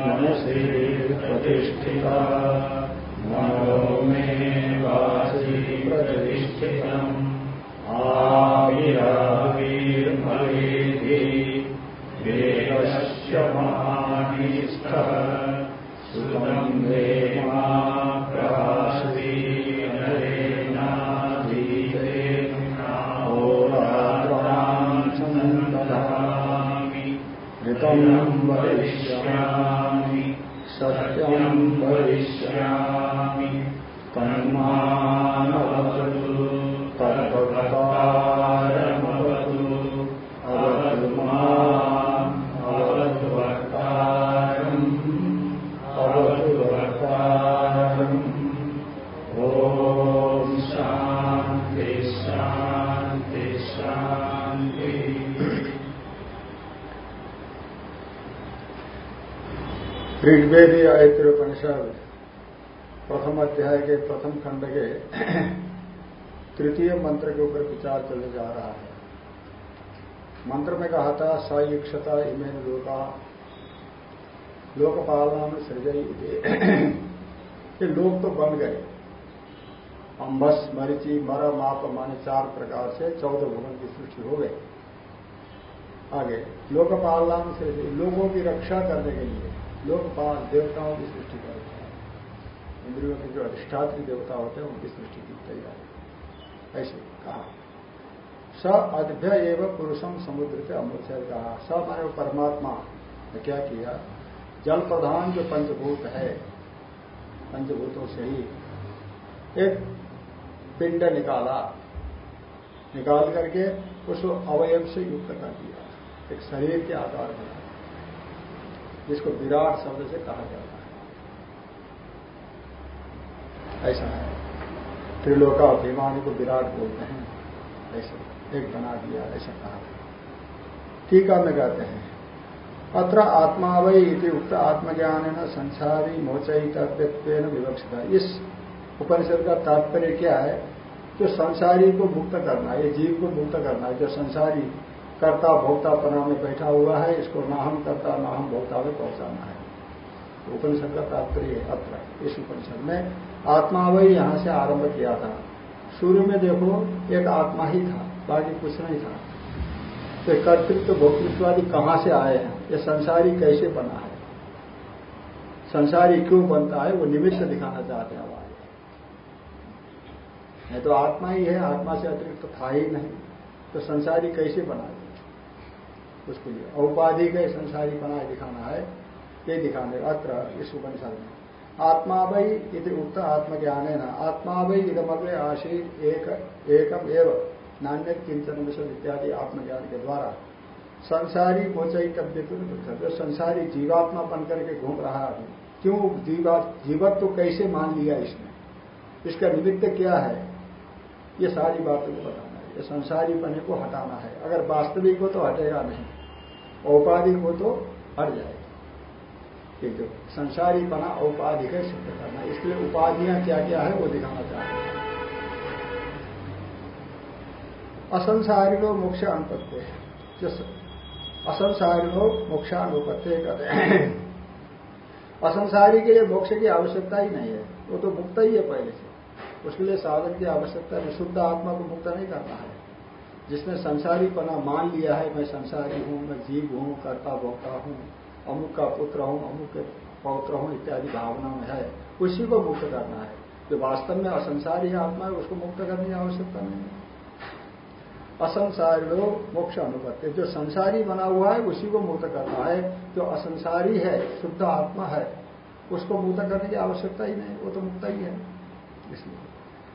मनसि प्रतिष्ठिता। मनो मे वासि प्रतिष्ठितम् था इमेन लोका। लोकपालना में सृजई ये लोक तो बन गए। अम्बस मरिची, मर, माप, माने चार प्रकार से चौदह भुवन की सृष्टि हो गई। आगे लोकपालना में सृजई लोगों की रक्षा करने के लिए लोकपाल देवताओं की सृष्टि करता है। इंद्रियों के जो अधिष्ठात्री देवता होते हैं, उनकी सृष्टि की तैयारी। ऐसे कहा। स अद्भ्य एवं पुरुषम समुद्र के अमृत कहा स माने परमात्मा। ने क्या किया? जल प्रधान जो पंचभूत है, पंचभूतों से ही एक पिंड निकाला। निकाल करके उसको अवयव से युक्त कर दिया। एक शरीर के आकार में। जिसको विराट शब्द से कहा जाता है। ऐसा है। त्रिलोका अभिमानी को विराट बोलते हैं। ऐसे एक बना दिया, ऐसा कहा। टीका में कहते हैं। अत्र आत्मा वही उक्त आत्मज्ञान न संसारी विवक्षित। इस उपनिषद का तात्पर्य क्या है? जो संसारी को मुक्त करना है जीव को मुक्त करना है। जो संसारी कर्ता भोक्तापना में बैठा हुआ है, इसको ना हम कर्ता, ना हम भोक्ता में पहुंचाना है। उपनिषद का तात्पर्य है अत्र, इस उपनिषद में। आत्मा वही यहाँ से आरंभ किया था। शुरू में देखो, एक आत्मा ही था। बाकी कुछ नहीं था। तो कर्तृत्व भोक्तृत्वादि कहाँ से आए हैं? ये संसारी कैसे बना है? संसारी क्यों बनता है? वो निमित्त दिखाना चाहते हैं हमारे। नहीं तो आत्मा ही है, आत्मा से अतिरिक्त तो था ही नहीं। तो संसारी कैसे बना उसके लिए। औपाधि का संसारी बनाए दिखाना है। ये दिखाने अत्र इस उपनिषद में। आत्मा वही यदि उक्त आत्मज्ञान है ना आत्मा वही इधमग्रे आशीर एक, एकम एवं। नान्य किंचन विषय इत्यादि आत्मज्ञान के द्वारा संसारी मोचई तब्य जो संसारी जीवात्मा बन करके घूम रहा है, क्यों जीवा, जीवत्व तो कैसे मान लिया इसने? इसका निमित्त क्या है? ये सारी बातों को बताना है। ये संसारी बने को हटाना है। अगर वास्तविक हो तो हटेगा नहीं। औपाधिक हो तो हट जाएगा। ये जो संसारी बना औपाधिक है, सिद्ध करना। इसलिए उपाधियाँ क्या क्या है वो दिखाना चाहते हैं। असंसारिणो मोक्ष अनुपत्य जो असंसारिणो मोक्षानुपत्य कहते हैं। असंसारी के लिए मोक्ष की आवश्यकता ही नहीं है। वो तो मुक्त ही है पहले से। उसके लिए साधन की आवश्यकता नहीं, शुद्ध आत्मा को मुक्त नहीं करना है। जिसने संसारी पना मान लिया है, मैं संसारी हूँ, मैं जीव हूँ, कर्ता भोक्ता हूँ, अमुक का पुत्र हूँ, अमुक के पौत्र हूँ, इत्यादि भावना में है, उसी को मुक्त करना है। जो वास्तव में असंसारी आत्मा है, उसको मुक्त करने की आवश्यकता नहीं है। असंसारी लोग मोक्ष अनुपत्ति जो संसारी बना हुआ है, उसी को मुक्त करना है। जो असंसारी है, शुद्ध आत्मा है, उसको मुक्त करने की आवश्यकता ही नहीं, वो तो मुक्त ही है। इसलिए।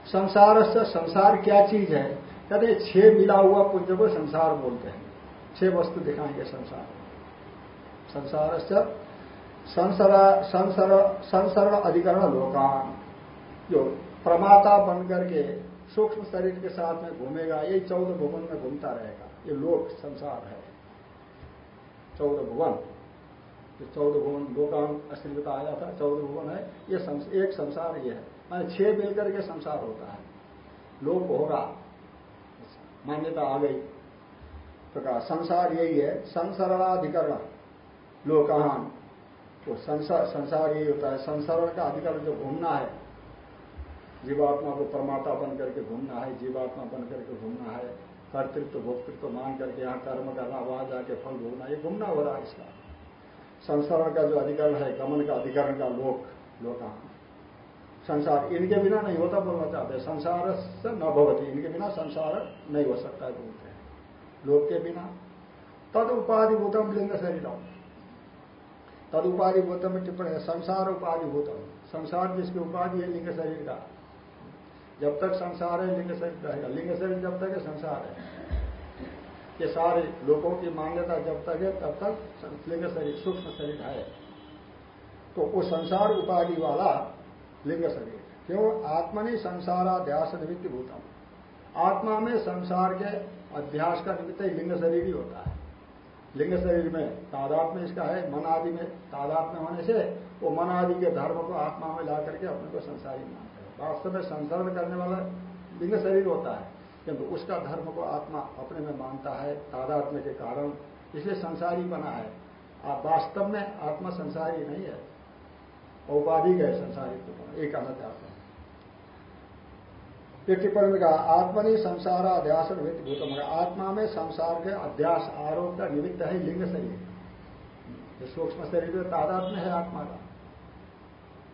संसार संसार क्या चीज़ है? कहते छह मिला हुआ पुंज को संसार बोलते हैं। छह वस्तु दिखाएँगे संसार। संसार संसरण अधिकरण लोकान। जो प्रमाता बनकर करके सूक्ष्म शरीर के साथ में घूमेगा यही चौदह भुवन में घूमता रहेगा। ये लोक संसार है। चौदह भुवन। जो चौदह भुवन लोकान अश्लील का आया था चौदह भुवन है। ये संस, एक संसार ये है। माने छह मिलकर के संसार होता है। लोक होगा। मान्यता आ गई। तो कहा संसार यही है। संसरणाधिकरण। लोकान तो संसार संसार यही होता है। संसरण का अधिकरण जो घूमना है जीवात्मा को परमात्मा बन करके घूमना है, जीवात्मा बन करके घूमना है, कर्तृत्व, भोक्तृत्व मान करके यहाँ कर्म करना, वहाँ जाके फल भोगना ये घूमना हो रहा है इसका। संसरण का जो अधिकरण है, गमन का अधिकरण का लोक, लोका। संसार इनके बिना नहीं होता बोलना चाहते संसार से न भवती, इनके बिना संसार नहीं हो सकता है बोलते हैं। लोक के बिना। तद उपाधिभूतम लिंग शरीरम। तद उपाधिभूतम में टिप्पणी संसार उपाधिभूतम संसार जिसकी उपाधि है, लिंग शरीर का। जब तक संसार है, लिंग शरीर रहेगा। लिंग शरीर जब तक है, संसार है। ये सारे लोगों की मान्यता जब तक है, तब तक लिंग शरीर सूक्ष्म शरीर है। तो वो संसार उपाधि वाला लिंग शरीर क्यों? आत्मा ने संसाराध्यास निमित्त भूतम। आत्मा में संसार के अध्यास का निमित्त लिंग शरीर ही होता है। लिंग शरीर में तादात में इसका है, मन आदि में तादात में होने से वो मन आदि के धर्म को आत्मा में ला करके अपने को संसारी मानते हैं। वास्तव में संसरण करने वाला लिंग शरीर होता है किंतु उसका धर्म को आत्मा अपने में मानता है, तादात्म्य के कारण, इसलिए संसारी बना है। आप वास्तव में आत्मा संसारी नहीं है, औपाधिक है संसारी को एक कहना चाहते हैं। टिप्पणी में कहा आत्मनि संसार अध्यास भूतम आत्मा में संसार के अध्यास आरोप का निमित्त है लिंग शरीर। सूक्ष्म शरीर तादात्म्य है आत्मा का।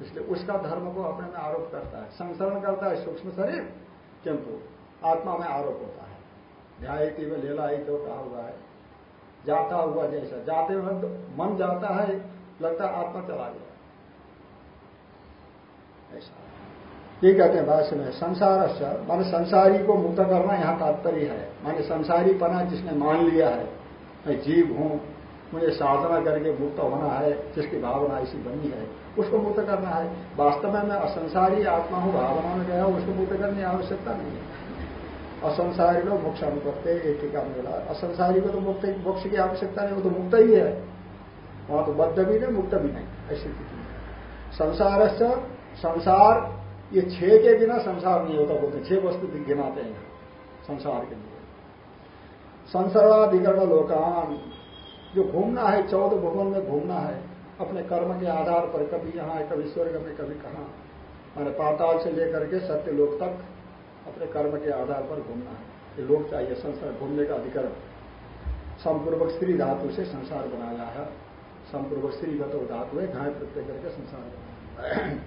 इसलिए उसका धर्म को अपने में आरोप करता है। संसरण करता है सूक्ष्म शरीर, किंतु आत्मा में आरोप होता है। ध्यायती में लेला ही तो कहा हुआ है। जाता हुआ जैसा, जाते वक्त मन जाता है, लगता है आत्मा चला गया। ऐसा। ये कहते हैं भाष्य में संसार माने संसारी को मुक्त करना यहाँ तात्पर्य है। माने संसारी पना जिसने मान लिया है, मैं जीव हूँ, मुझे साधना करके मुक्त होना है, जिसकी भावना ऐसी बनी है। उसको मुक्त करना है। वास्तव में मैं असंसारी आत्मा हूँ भावना में गया उसको मुक्त करने आवश्यकता नहीं है। असंसारी लोग मोक्ष अनुपत्य एक टीका मिला असंसारी को तो मुक्त, मोक्ष की आवश्यकता नहीं, वो तो मुक्त ही है। वहाँ तो बद्ध भी नहीं, मुक्त भी नहीं, ऐसी स्थिति में। संसार संसार, ये छह के बिना संसार नहीं होता, बोलते छह वस्तु गिनाते हैं। संसार के लिए। संसाराधिकरण लोकान, जो घूमना है, चौदह भवन में घूमना है अपने कर्म के आधार पर कभी यहाँ कभी स्वर्ग में, कभी कहा। मैंने पाताल से लेकर के सत्य लोक तक अपने कर्म के आधार पर घूमना है। ये लोग चाहिए, संसार घूमने का अधिकरण संपूर्वक स्त्री धातु से संसार बनाया है। संपूर्वक गतो धातु है, घाय प्रत्यय करके संसार बनाया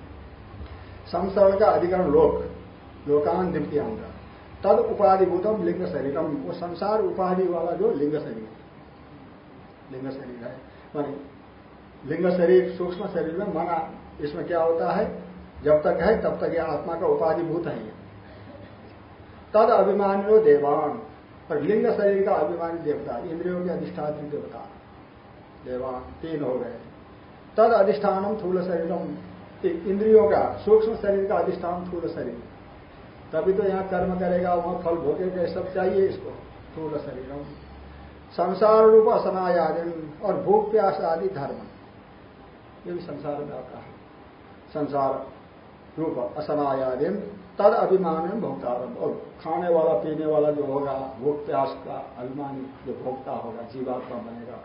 संसरण का अधिकरण लोक लोकान द्वितीयांग तद उपाधिभूतम लिंग शरीरम। वो संसार उपाधि वाला जो लिंग शरीर लिंग शरीर है। मानी लिंग शरीर, सूक्ष्म शरीर में मना, इसमें क्या होता है? जब तक है, तब तक यह आत्मा का उपाधिभूत है। तद अभिमानी देवान। पर लिंग शरीर का अभिमानी देवता, इंद्रियों के अधिष्ठात्री देवता। देवान, तीन हो गए। तद अधिष्ठानम थूल शरीरम। इंद्रियों का, सूक्ष्म शरीर का अधिष्ठान थूल शरीर। तभी तो यहाँ कर्म करेगा, वहाँ फल भोगेगा सब चाहिए इसको, थूल शरीरम। संसार रूप असनायादि और भूख प्यास आदि धर्म। ये भी संसार में आता है। संसार रूप असनायादिन तद अभिमान भोक्तारम। और खाने वाला, पीने वाला जो होगा भूख प्यास का अभिमानी जो भोक्ता होगा, जीवात्मा बनेगा।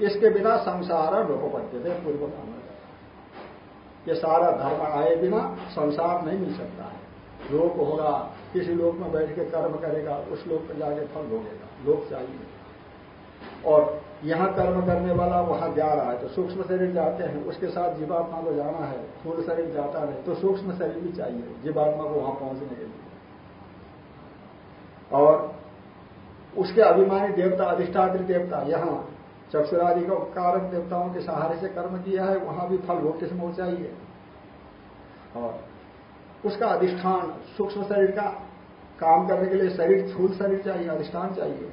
इसके बिना संसार लोकोपत्य थे पूर्व काम ये सारा धर्म आए बिना संसार नहीं मिल सकता है। लोक होगा, किसी लोक में बैठ के कर्म करेगा, उस लोक पर जाके फल भोगेगा। लोक चाहिए। और यहाँ कर्म करने वाला वहाँ जा रहा है तो सूक्ष्म शरीर जाते हैं, उसके साथ जीवात्मा को जाना है स्थूल शरीर जाता नहीं तो सूक्ष्म शरीर भी चाहिए, जीवात्मा को वहाँ पहुँचने के लिए। और उसके अभिमानी देवता, अधिष्ठात्री देवता, यहाँ चक्षुरादि का कारक देवताओं के सहारे से कर्म किया है, वहाँ भी फल भोग किस चाहिए। और उसका अधिष्ठान, सूक्ष्म शरीर का काम करने के लिए शरीर, स्थूल शरीर चाहिए, अधिष्ठान चाहिए।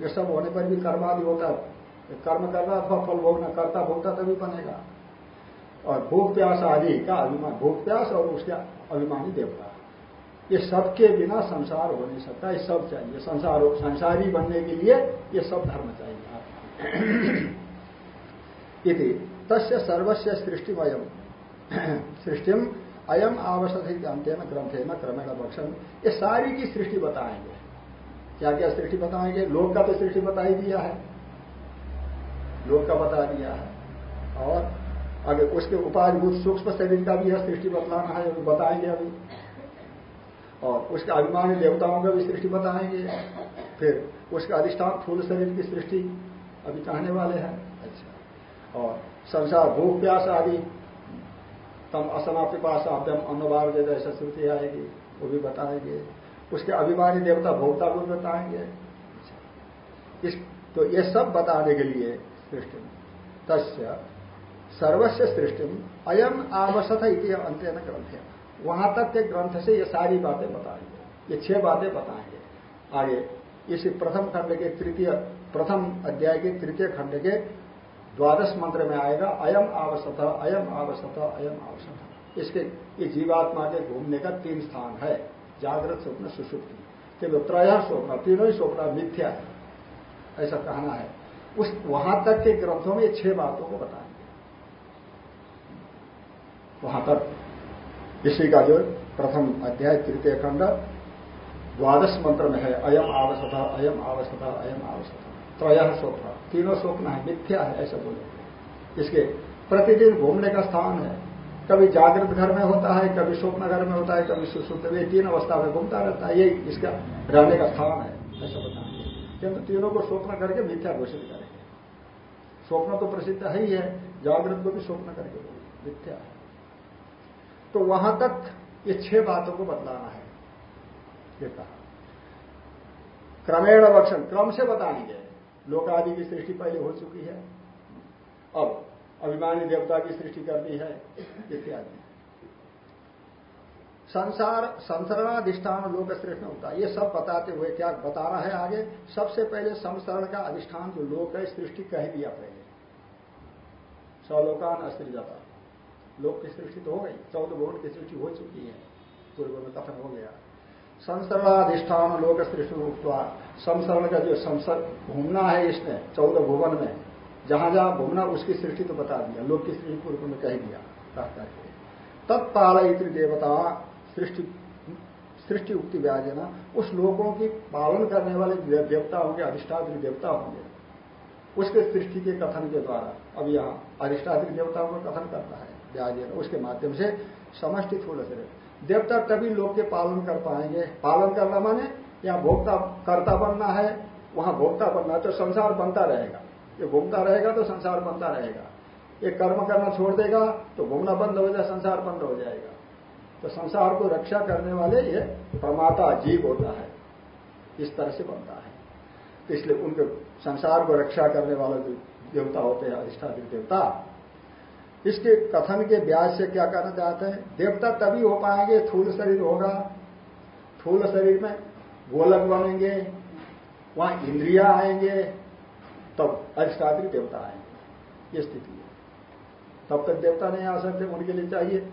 ये सब होने पर भी कर्मादि होता है। कर्म करना अथवा फल भोगना करता भोगता तभी बनेगा। और भूख प्यास आदि का अभिमान भूख प्यास और उसके अभिमानी देवता। ये सबके बिना संसार हो नहीं सकता, ये सब चाहिए। संसार हो, संसारी बनने के लिए ये सब धर्म चाहिए। यदि तस्य सर्वस्व सृष्टिमयम। सृष्टिम अयम आवश्यक अंत्य में ग्रंथे में क्रमेण भक्षण ये सारी की सृष्टि बताएँगे। क्या क्या सृष्टि बताएँगे? लोक का तो सृष्टि बता ही दिया है। लोक का बता दिया है। और अगर उसके उपाधिभूत सूक्ष्म शरीर का भी यह सृष्टि बतलाना है अभी बताएँगे अभी। और उसके अभिमानी देवताओं का भी सृष्टि बताएँगे। फिर उसका अधिष्ठान फूल शरीर की सृष्टि अभी कहने वाले हैं। अच्छा। और संसार भूख प्यास आदि तम असमाप्ति पास अभ्यम अन्नबार जैसे ऐसा श्रुति आएगी वो भी बताएँगे। उसके अभिमानी देवता भोक्ता को भी बताएँगे। इस तो ये सब बताने के लिए सृष्टि। तस्य सर्वस्व सृष्टि अयम आवश्यक इति अंत्य ग्रंथ है वहाँ तक के ग्रंथ से ये सारी बातें बताएँगे। ये छह बातें बताएँगे। आगे, इसी प्रथम खंड के, तृतीय, प्रथम अध्याय के, तृतीय खंड के द्वादश मंत्र में आएगा, अयम आवश्यक अयम आवश्यक अयम आवश्यक इसके ये जीवात्मा के घूमने का तीन स्थान है। जागृत स्वप्न, सुसुप्ति। केवल त्रय स्वप्न, तीनों ही स्वप्न मिथ्या है। ऐसा कहना है। उस वहाँ तक के ग्रंथों में छह बातों को बताएँगे वहाँ तक इसी का जो प्रथम अध्याय, तृतीय खंड, द्वादश मंत्र में है, अयम आवश्यक अयम आवश्यक अयम आवश्यक त्रय स्वप्न तीनों स्वप्न है मिथ्या है, ऐसा बोलेंगे इसके प्रतिदिन घूमने का स्थान है। कभी जागृत घर में होता है, कभी स्वप्न घर में होता है, कभी सुसुप्त में तीन अवस्था में घूमता रहता है, यही इसका रहने का स्थान है, ऐसा बताएँगे किंतु तीनों को स्वप्न करके मिथ्या घोषित करेंगे स्वप्न तो प्रसिद्ध है ही है, जागृत को भी स्वप्न करके मिथ्या है। तो वहाँ तक ये छह बातों को बतलाना है, ये कहा। क्रमेण वक्षण क्रम से बताएँगे लोक लोकादि की सृष्टि पहले हो चुकी है, अब अभिमानी देवता की सृष्टि करनी है, इत्यादि। संसार, संसरणाधिष्ठान लोक श्रेष्ठ होता है। ये सब बताते हुए क्या बताना है आगे? सबसे पहले संसरण का अधिष्ठान जो लोक है, सृष्टि कह दिया पहले सलोकान जाता। लोक की सृष्टि तो हो गई। चौदह भुवन की सृष्टि हो चुकी है। पूर्व में कथन हो गया। संसरणाधिष्ठान लोक सृष्टि उठवा संसरण का जो संसर, घूमना है इसमें चौदह भुवन में। जहाँ जहाँ घूमना, उसकी सृष्टि तो बता दिया। लोक की सृष्टि पूर्व में कह दिया। तत्पालयित्री देवता सृष्टि सृष्टि उक्ति व्याजना उस लोगों की पालन करने वाले देवता होंगे अधिष्ठात्री देवता होंगे। उसके सृष्टि के कथन के द्वारा। अब यहाँ अधिष्ठात्री देवताओं का कथन करता है व्याजन उसके माध्यम से समष्टि थोड़ा से देवता तभी लोग के पालन कर पाएँगे। पालन करना माने यहाँ भोक्ता, कर्ता बनना है। वहाँ भोक्ता बनना है तो संसार बनता रहेगा। ये घूमता रहेगा तो संसार बनता रहेगा। ये कर्म करना छोड़ देगा तो घूमना बंद हो जाए, संसार बंद हो जाएगा। तो संसार को रक्षा करने वाले ये प्रमाता जीव होता है। इस तरह से बनता है। तो इसलिए उनके संसार को रक्षा करने वाले जो देवता होते हैं, अधिष्ठात्री देवता, इसके कथन के ब्याज से क्या कहना चाहते हैं? देवता तभी हो पाएँगे, थूल शरीर होगा। थूल शरीर में गोलक बनेंगे, वहाँ इंद्रिया आएँगे, तब अधिष्ठात्री देवता आएँगे। ये स्थिति है। तब तक देवता नहीं आ सकते, उनके लिए चाहिए।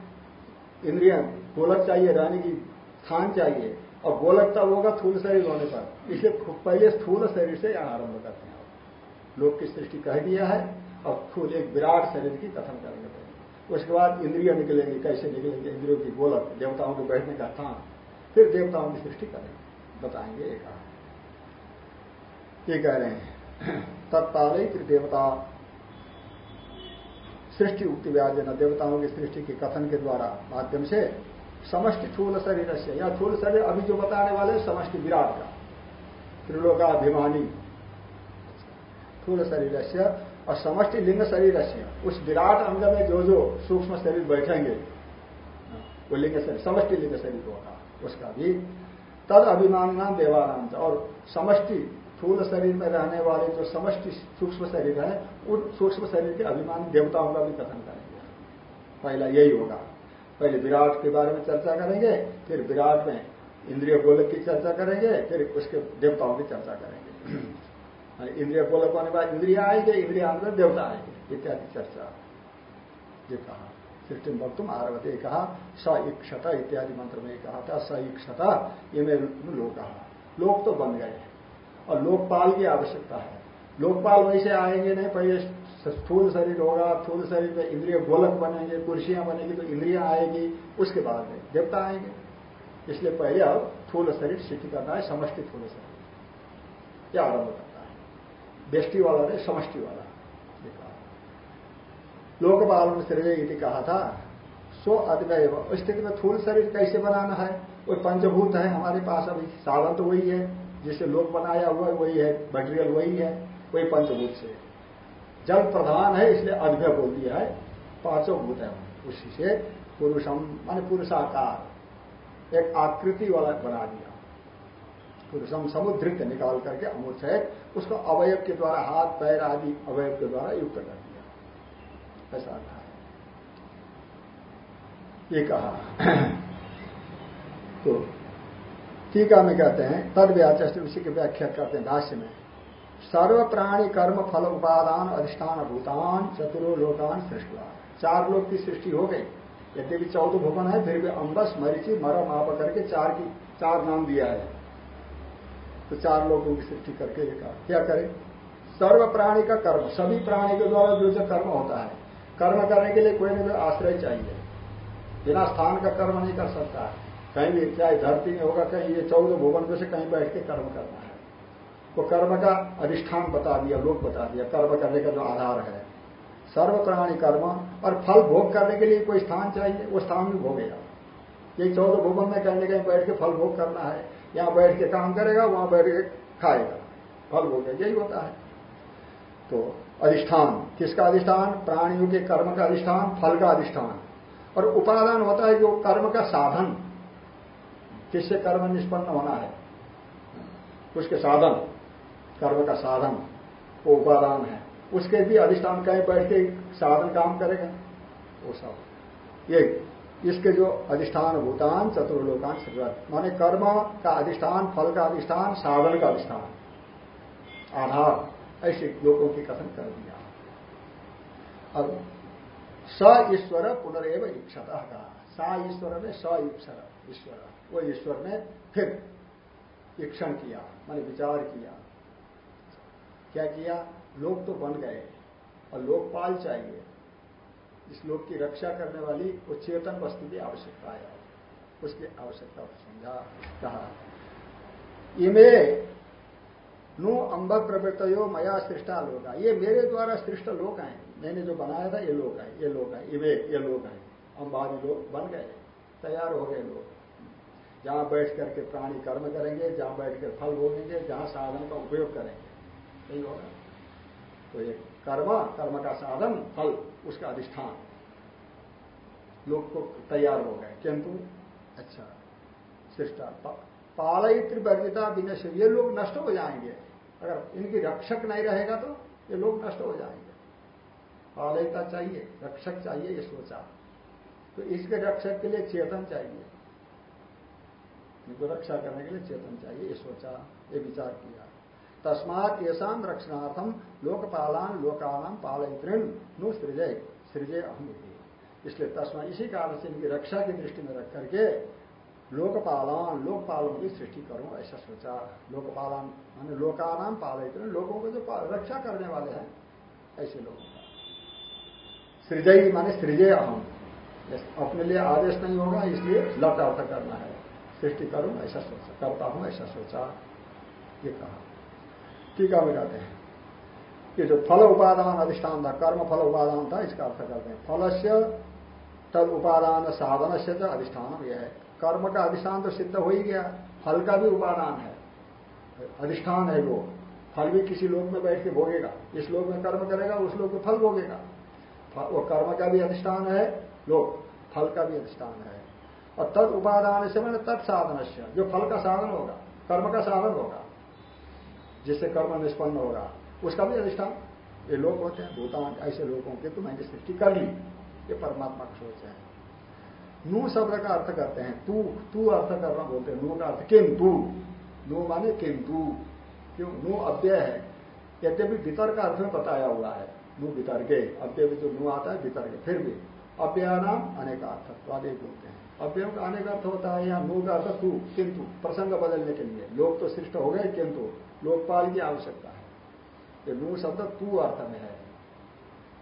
इंद्रिया गोलक चाहिए, रानी की स्थान चाहिए। और गोलक तब होगा थूल शरीर होने पर। इसलिए पहले स्थूल शरीर से यहाँ आरंभ करते हैं। लोक की सृष्टि कह दिया है, और थूल एक विराट शरीर की कथन करेंगे। उसके बाद इंद्रिय निकलेंगे, कैसे निकलेंगे? इंद्रियों की गोलक देवताओं के बैठने का स्थान। फिर देवताओं की सृष्टि करेंगे। बताएँगे एक कह रहे हैं, तत्काल देवता सृष्टि उक्ति व्याज न, देवताओं की सृष्टि के कथन के द्वारा माध्यम से समष्टि थूल शरीर से या थूल शरीर अभी जो बताने वाले समष्टि विराट का। त्रिलोकाभिमानी। थूल शरीर से और समष्टि लिंग शरीर से उस विराट अंग में जो जो सूक्ष्म शरीर बैठेंगे, वो लिंग शरीर, समष्टि लिंग शरीर होगा। उसका भी तद अभिमान नाम देवानाम और समष्टि स्थूल शरीर में रहने वाले जो समष्टि सूक्ष्म शरीर है, उन सूक्ष्म शरीर के अभिमान देवताओं का भी कथन करेंगे। पहला यही होगा। पहले विराट के बारे में चर्चा करेंगे, फिर विराट में इंद्रिय गोलक की चर्चा करेंगे, फिर उसके देवताओं की चर्चा करेंगे। इंद्रिय गोलक होने बाद इंद्रिया आएँगे, इंद्रिया अंदर देवता आएँगे, इत्यादि चर्चा। ये कहा। सृष्टि भक्तुम आरवते कहा स इक्षत इत्यादि मंत्र में कहा था स इक्षत ये में लोग कहा। लोग तो बन गए और लोकपाल की आवश्यकता है। लोकपाल वैसे आएँगे नहीं पहले स्थूल शरीर होगा, स्थूल शरीर में इंद्रिय गोलक बनेंगे, कुर्सियाँ बनेगी तो इंद्रिया आएगी, उसके बाद में देवता आएँगे। इसलिए पहले अब थूल शरीर सिद्धि करना है, समष्टि थूल शरीर। यह आरंभ करता है। बेष्टि वाला नहीं, समष्टि वाला। लोकपालन सृजय कहा था, सो अद्वय स्थिति में थूल शरीर कैसे बनाना है? वो पंचभूत है, हमारे पास अभी साधन तो वही है। जिसे लोक बनाया हुआ है, वही है मटेरियल वही है, वही पंचभूत से। जल प्रधान है, इसलिए अद्भय बोल दिया है, पाँचों भूत है उसी से पुरुषम, मान पुरुषाकार, एक आकृति वाला बना दिया। पुरुषम समुद्रित निकाल करके अमूर्त है, उसको अवयव के द्वारा, हाथ, पैर आदि अवयव के द्वारा युक्त कर दिया। ऐसा कहा ये कहा। तो टीका में कहते हैं, तद व्याचस्ट उसी की व्याख्या करते हैं भाष्य में। सर्व प्राणी कर्म फल उपादान अधिष्ठान भूतान चतुरो लोकान सृष्टवा। चार लोग की सृष्टि हो गई। यद्यपि चौदह भुवन है, फिर भी अम्बस, मरीची मरम आप करके चार की, चार नाम दिया है। तो चार लोगों की सृष्टि करके कहा। क्या करें? सर्व प्राणी का कर्म, सभी प्राणी के द्वारा जो जो कर्म होता है, कर्म करने के लिए कोई ना कोई आश्रय चाहिए। बिना स्थान का कर्म नहीं कर सकता कहीं भी चाहे धरती में होगा, कहीं ये चौदह भुवन में से कहीं बैठ के कर्म करना है। तो कर्म का अधिष्ठान बता दिया, लोक बता दिया, कर्म करने का जो आधार है। सर्व प्राणी कर्म और फल भोग करने के लिए कोई स्थान चाहिए, वो स्थान भी भोगेगा ये चौदह भुवन में कहीं कहीं बैठ के फल भोग करना है। यहाँ बैठ के काम करेगा, वहाँ बैठ के खाएगा, फल भोगेगा यही होता है। तो अधिष्ठान, किसका अधिष्ठान? प्राणियों के कर्म का अधिष्ठान, फल का अधिष्ठान। और उपादान होता है जो कर्म का साधन। किससे कर्म निष्पन्न होना है? उसके साधन। कर्म का साधन। वो उपादान है। उसके भी अधिष्ठान कहीं बैठ के साधन काम करेगा। वो सब। ये इसके जो अधिष्ठान, भूतान, चतुर्लोकान सृजत माने कर्म का अधिष्ठान, फल का अधिष्ठान, साधन का अधिष्ठान। आधार। ऐसे लोगों की कथन कर दिया। अब स ईश्वर पुनरेव इक्षत कहा। सा ईश्वर में स ईश्वर। ईश्वर। वो ईश्वर ने फिर ईक्षण किया, मैंने विचार किया। क्या किया? लोग तो बन गए और लोकपाल चाहिए। इस लोक की रक्षा करने वाली वो चेतन वस्तु की आवश्यकता है। उसकी आवश्यकता समझा, कहा इमे नु अम्ब प्रवृत्तो मया सृष्टा लोग ये मेरे द्वारा सृष्ट लोक हैं। मैंने जो बनाया था, ये लोग हैं, ये लोग हैं इमे ये लोग हैं। अम्बादी लोग बन गए, तैयार हो गए लोग। जहाँ बैठ करके प्राणी कर्म करेंगे, जहाँ बैठ कर फल भोगेंगे, जहाँ साधन का उपयोग करेंगे। यही होगा तो ये कर्म कर्म का साधन, फल, उसका अधिष्ठान। लोग को तैयार हो गए। किंतु अच्छा शिष्टा पालयित्र वर्जिता विनश ये लोग नष्ट हो जाएँगे। अगर इनकी रक्षक नहीं रहेगा तो ये लोग नष्ट हो जाएँगे। पालयता चाहिए, रक्षक चाहिए, ये सोचा। तो इसके रक्षक के लिए चेतन चाहिए। इनको रक्षा करने के लिए चेतन चाहिए, ये सोचा ये विचार किया। तस्मात येषा रक्षणार्थम लोकपालान लोकानाम पालयित्रिन नु सृजय सृजय अहम इसलिए तस्मा इसी कारण से इनकी रक्षा की दृष्टि में रख करके लोकपालान, लोकपालों की सृष्टि करूँ, ऐसा सोचा। लोकपालान, माने लोकानाम पालयित्रिन, लोगों को जो रक्षा करने वाले हैं, ऐसे लोगों का। सृजय, माने सृजय अहम अपने लिए आदेश नहीं होगा, इसलिए लट अर्थ करना है। सृष्टि करूँ, ऐसा सोचा, करता हूँ, ऐसा सोचा। ये कहा। टीका में कहते हैं। ये जो फल उपादान अधिष्ठान था, कर्म फल उपादान था, इसका अर्थ करते हैं। फल से तद उपादान साधन से तो अधिष्ठान यह है। कर्म का अधिष्ठान तो सिद्ध हो ही गया। फल का भी उपादान है। अधिष्ठान है वो। फल भी किसी लोक में बैठ के भोगेगा। इस लोक में कर्म करेगा, उस लोक में फल भोगेगा। वो कर्म का भी अधिष्ठान है, लोक। फल का भी अधिष्ठान है। और तद उपादान से मैंने तत्साधन से, जो फल का साधन होगा, कर्म का साधन होगा, जिससे कर्म निष्पन्न होगा, उसका भी अधिष्ठान। ये लोग होते हैं, भूतान, ऐसे लोगों के तो मैंने सृष्टि कर ली। ये परमात्मा का सोच है। नू शब्द का अर्थ करते हैं, तू तू अर्थ करना बोलते हैं। नू का अर्थ किंतु। नू माने किम तू क्यों? नू अव्यय है। यद्यपि भीतर का अर्थ में बताया हुआ है। नू वितर्के। अव्यय में जो नू आता है, वितर्के। फिर भी नाम अनेक अर्थ वादे बोलते हैं। अव्ययों का अनेक अर्थ होता है यहाँ नू का अर्थ तू किंतु, प्रसंग बदलने के लिए। लोग तो सृष्ट हो गए, किंतु, लोकपाल की आवश्यकता है। ये नू शब्द तू अर्थ में है।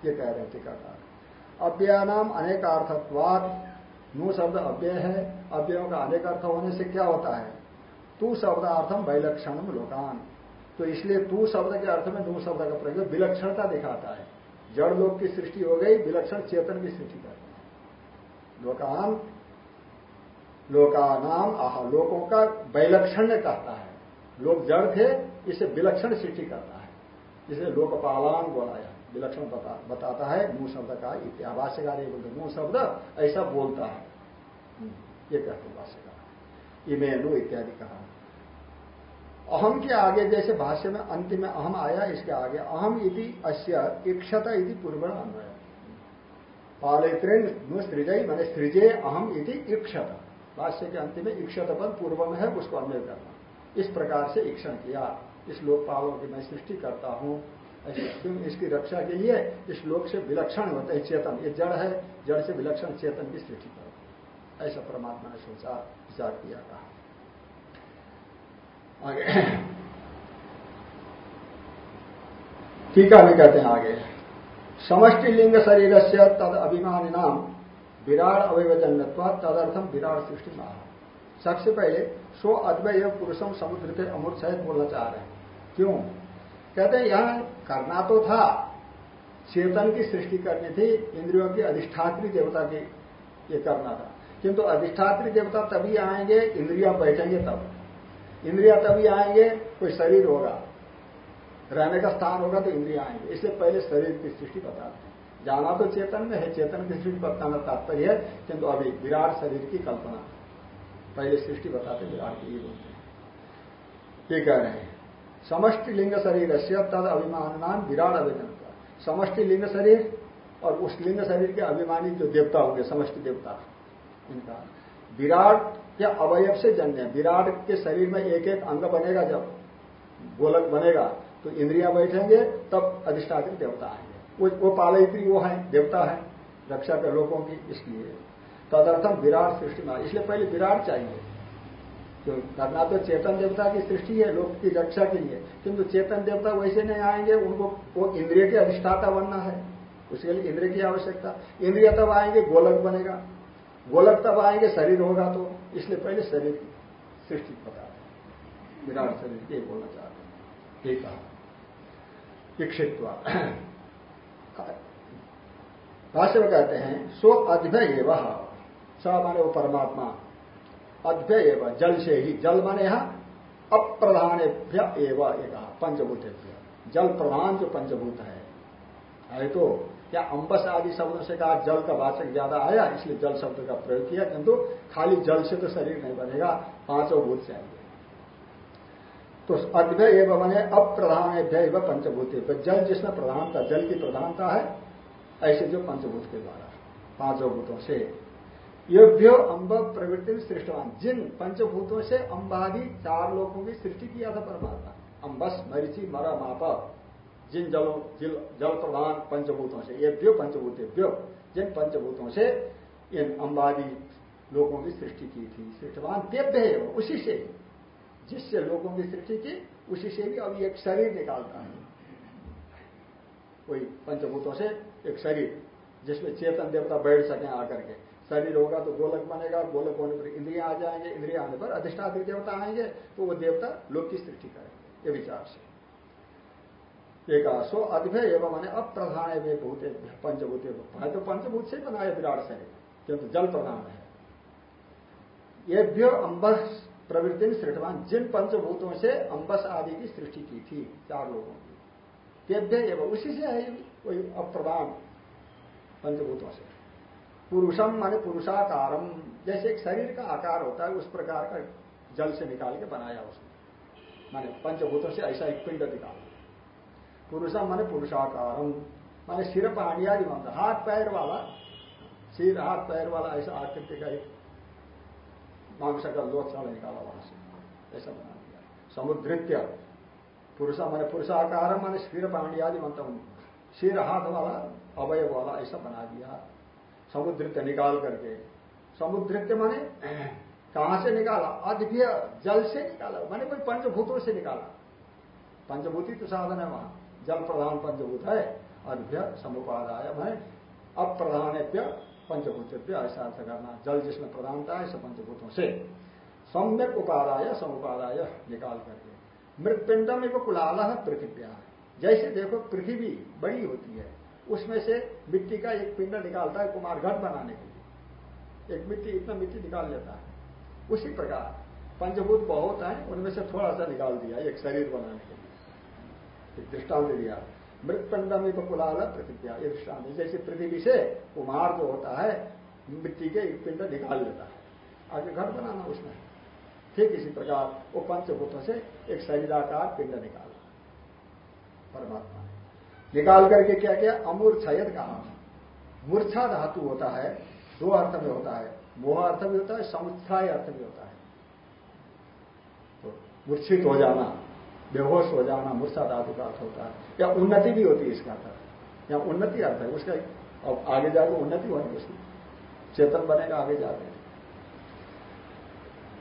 ये कह रहे टीकाकार। नाम अनेक अर्थत्वाद नू शब्द अव्यय है। अव्ययों का अनेक अर्थ होने से क्या होता है? तू शब्दार्थम वैलक्षणम लोकान। तो इसलिए तू शब्द के अर्थ में नू शब्द का प्रयोग विलक्षणता दिखाता है। जड़ लोक की सृष्टि हो गई, विलक्षण चेतन की सृष्टि करता है। लोकान लोकानाम आह लोगों का वैलक्षण कहता है। लोग जड़ थे इसे विलक्षण सृष्टि करता है। इसे लोकपालान बोलाया विलक्षण बता, बताता है मुँह शब्द का इत्या भाष्यकार ये बोलते मुँह शब्द ऐसा बोलता है। ये कहते भाष्यकार। इमेनु इत्यादि कहा। अहम के आगे जैसे भाष्य में अंतिम में अहम आया इसके आगे अहम इति अश्य इक्षता इति पूर्व अन्वय। पालित्रेन सृजय मैंने सृजय अहम इति इक्षत। भाष्य के अंतिम में इक्षत पद पूर्व में है, उसको अन्वय करना इस प्रकार से ईक्षण किया। इस लोकपालों की मैं सृष्टि करता हूँ। क्यों? इसकी रक्षा के लिए इस लोक से विलक्षण होता है चेतन। ये जड़ है, जड़ से विलक्षण चेतन की सृष्टि करो ऐसा परमात्मा ने सोचा, विचार किया, कहा। आगे। टीका भी कहते हैं आगे। समष्टि लिंग शरीर से तद अभिमानी नाम विराट अवयवजन्य तदर्थम विराट सृष्टि महा सबसे पहले सो अद्वय पुरुषम समुद्र के अमूर्त सहित बोलना चाह रहे हैं। क्यों? कहते हैं, यहाँ करना तो था। चेतन की सृष्टि करनी थी, इंद्रियों की अधिष्ठात्री देवता की ये करना था। किंतु अधिष्ठात्री देवता तभी आएँगे, इंद्रिया बैठेंगे तब। इंद्रिया तभी आएँगे, कोई शरीर होगा। रहने का स्थान होगा तो इंद्रिया आएँगे। इसलिए पहले शरीर की सृष्टि बताते हैं जाना तो चेतन में है, चेतन की सृष्टि बताना तात्पर्य है, किंतु अभी विराट शरीर की कल्पना। पहले सृष्टि बताते, विराट की बोलते हैं। ये कह रहे हैं, समष्टि लिंग शरीर से तद अभिमान विराट अभिजन समष्टि लिंग शरीर और उस लिंग शरीर के अभिमानी जो देवता होंगे, समष्टि देवता, इनका। विराट या अवयव से जन्य विराट के शरीर में एक एक अंग बनेगा जब, गोलक बनेगा तो इंद्रिया बैठेंगे, तब अधिष्ठात्री देवता आएँगे। वो, वो वो है देवता है रक्षा कर लोगों की इसलिए। तदर्थम विराट सृष्टि में इसलिए पहले विराट चाहिए। जो करना तो चेतन देवता की सृष्टि है लोक की रक्षा के लिए। किंतु चेतन देवता वैसे नहीं आएँगे उनको वो इंद्रिय के अधिष्ठाता बनना है। उसके लिए इंद्रिय की आवश्यकता। इंद्रिय तब आएँगे गोलक बनेगा। गोलक तब आएँगे शरीर होगा तो। इसलिए पहले शरीर की सृष्टि बता विराट शरीर के बोलना चाहते हैं। ये भाष्य कहते हैं, सो अद्भय एवं स माने वो परमात्मा। अद्भय एवं जल से ही। जल माने यहाँ अप्रधान एवं, एक पंचभूत जल प्रधान जो पंचभूत है। है तो क्या अंबस आदि शब्दों से कहा, जल का वाचक ज़्यादा आया, इसलिए जल शब्द का प्रयोग किया, किंतु खाली जल से तो शरीर नहीं बनेगा, पाँचों भूत चाहिए तो अद्भय एवं बने अप्रधान पंचभूत जल जिसमें प्रधानता, जल की प्रधानता है ऐसे जो पंचभूत के द्वारा पाँचों भूतों से। योभ्यो अंब प्रवृत्ति सृष्टवान। जिन पंचभूतों से अंबादी चार लोगों की सृष्टि किया था परमात्मा, अम्बस, मरीची, मरा, मापा, जिन जलों, जिल, जल प्रधान पंचभूतों से ये पंचभूतेभ्यो, जिन पंचभूतों से इन अंबादी लोगों की सृष्टि की थी, सृष्टवान तेभ्य उसी से। जिससे लोगों की सृष्टि की, उसी से भी अभी एक शरीर निकालता है। कोई पंचभूतों से एक शरीर, जिसमें चेतन देवता बैठ सके आकर के। शरीर होगा तो गोलक बनेगा, गोलक होने पर इंद्रिया आ जाएँगे, इंद्रिया आने पर अधिष्ठात्री देवता आएँगे तो वो देवता लोक की सृष्टि करेंगे। ये विचार से। एक सो अद्भय एवं मैंने अप्रधान में भूत, पंचभूत है तो पंचभूत से बनाया विराट शरीर, किंतु जल प्रधान है। ये भ्यो अंबस प्रवृत्ति सृष्टवान। जिन पंचभूतों से अंबस आदि की सृष्टि की थी, चार लोगों की। तेभ्य एवं उसी से है कोई अप्रधान पंचभूतों से। पुरुषम माने पुरुषाकारम। जैसे एक शरीर का आकार होता है, उस प्रकार का जल से निकाल के बनाया उसने। माने पंचभूतों से ऐसा एक पिंड निकाला। पुरुषम माने पुरुषाकारम। माने सिर पहाड़ियादि मानता हाथ पैर वाला, सिर, हाथ पैर वाला ऐसा आकृति का एक मांस का लोचना निकाला वहाँ से। ऐसा बना दिया। समुद्रित्य। पुरुषा माने पुरुषाकार माने सिर पांडियादि मंत्र सिर, हाथ वाला अवय वाला ऐसा बना दिया। समुद्रित्य निकाल करके। समुद्रित्य माने कहाँ से निकाला? अद्भ्य जल से निकाला। माने कोई पंचभूतों से निकाला। पंचभूति तो साधन है वहाँ। जल प्रधान पंचभूत है अद्भ्य समुपादाय माने अप्रधान पंचभूत ऐसा अर्थ करना। जल जिसमें प्रधानता है सब पंचभूतों से। सम्यक उपादाय, समुपादाय निकाल करके। मृतपिंडम एवं कुलाल पृथ्व्या। जैसे देखो पृथ्वी बड़ी होती है, उसमें से मिट्टी का एक पिंड निकालता है कुमार घट बनाने के लिए। एक मिट्टी, इतना मिट्टी निकाल लेता है। उसी प्रकार पंचभूत बहुत है, उनमें से थोड़ा सा निकाल दिया, एक शरीर बनाने के लिए। दृष्टांत दिया। मृतपिंडम एवं कुलाल पृथ्व्या ये दृष्टांत जैसे पृथ्वी से कुमार जो होता है, मिट्टी के एक पिंड निकाल लेता है। आगे घर बनाना उसमें। ठीक इसी प्रकार वो पंचभूतों से एक शरीराकार पिंड निकाला परमात्मा ने निकाल करके क्या किया? अमूर्छयत कहा मूर्छा धातु होता है, दो अर्थ में होता है। मोह अर्थ भी होता है, समुत्थाय अर्थ भी होता है। तो मूर्छित हो जाना, बेहोश हो जाना मूर्छा धातु का अर्थ होता है। या उन्नति भी होती है इसका अर्थ। या उन्नति अर्थ है, उसका अब आगे जाकर उन्नति होनी उसकी चेतन बनेगा, आगे जाकर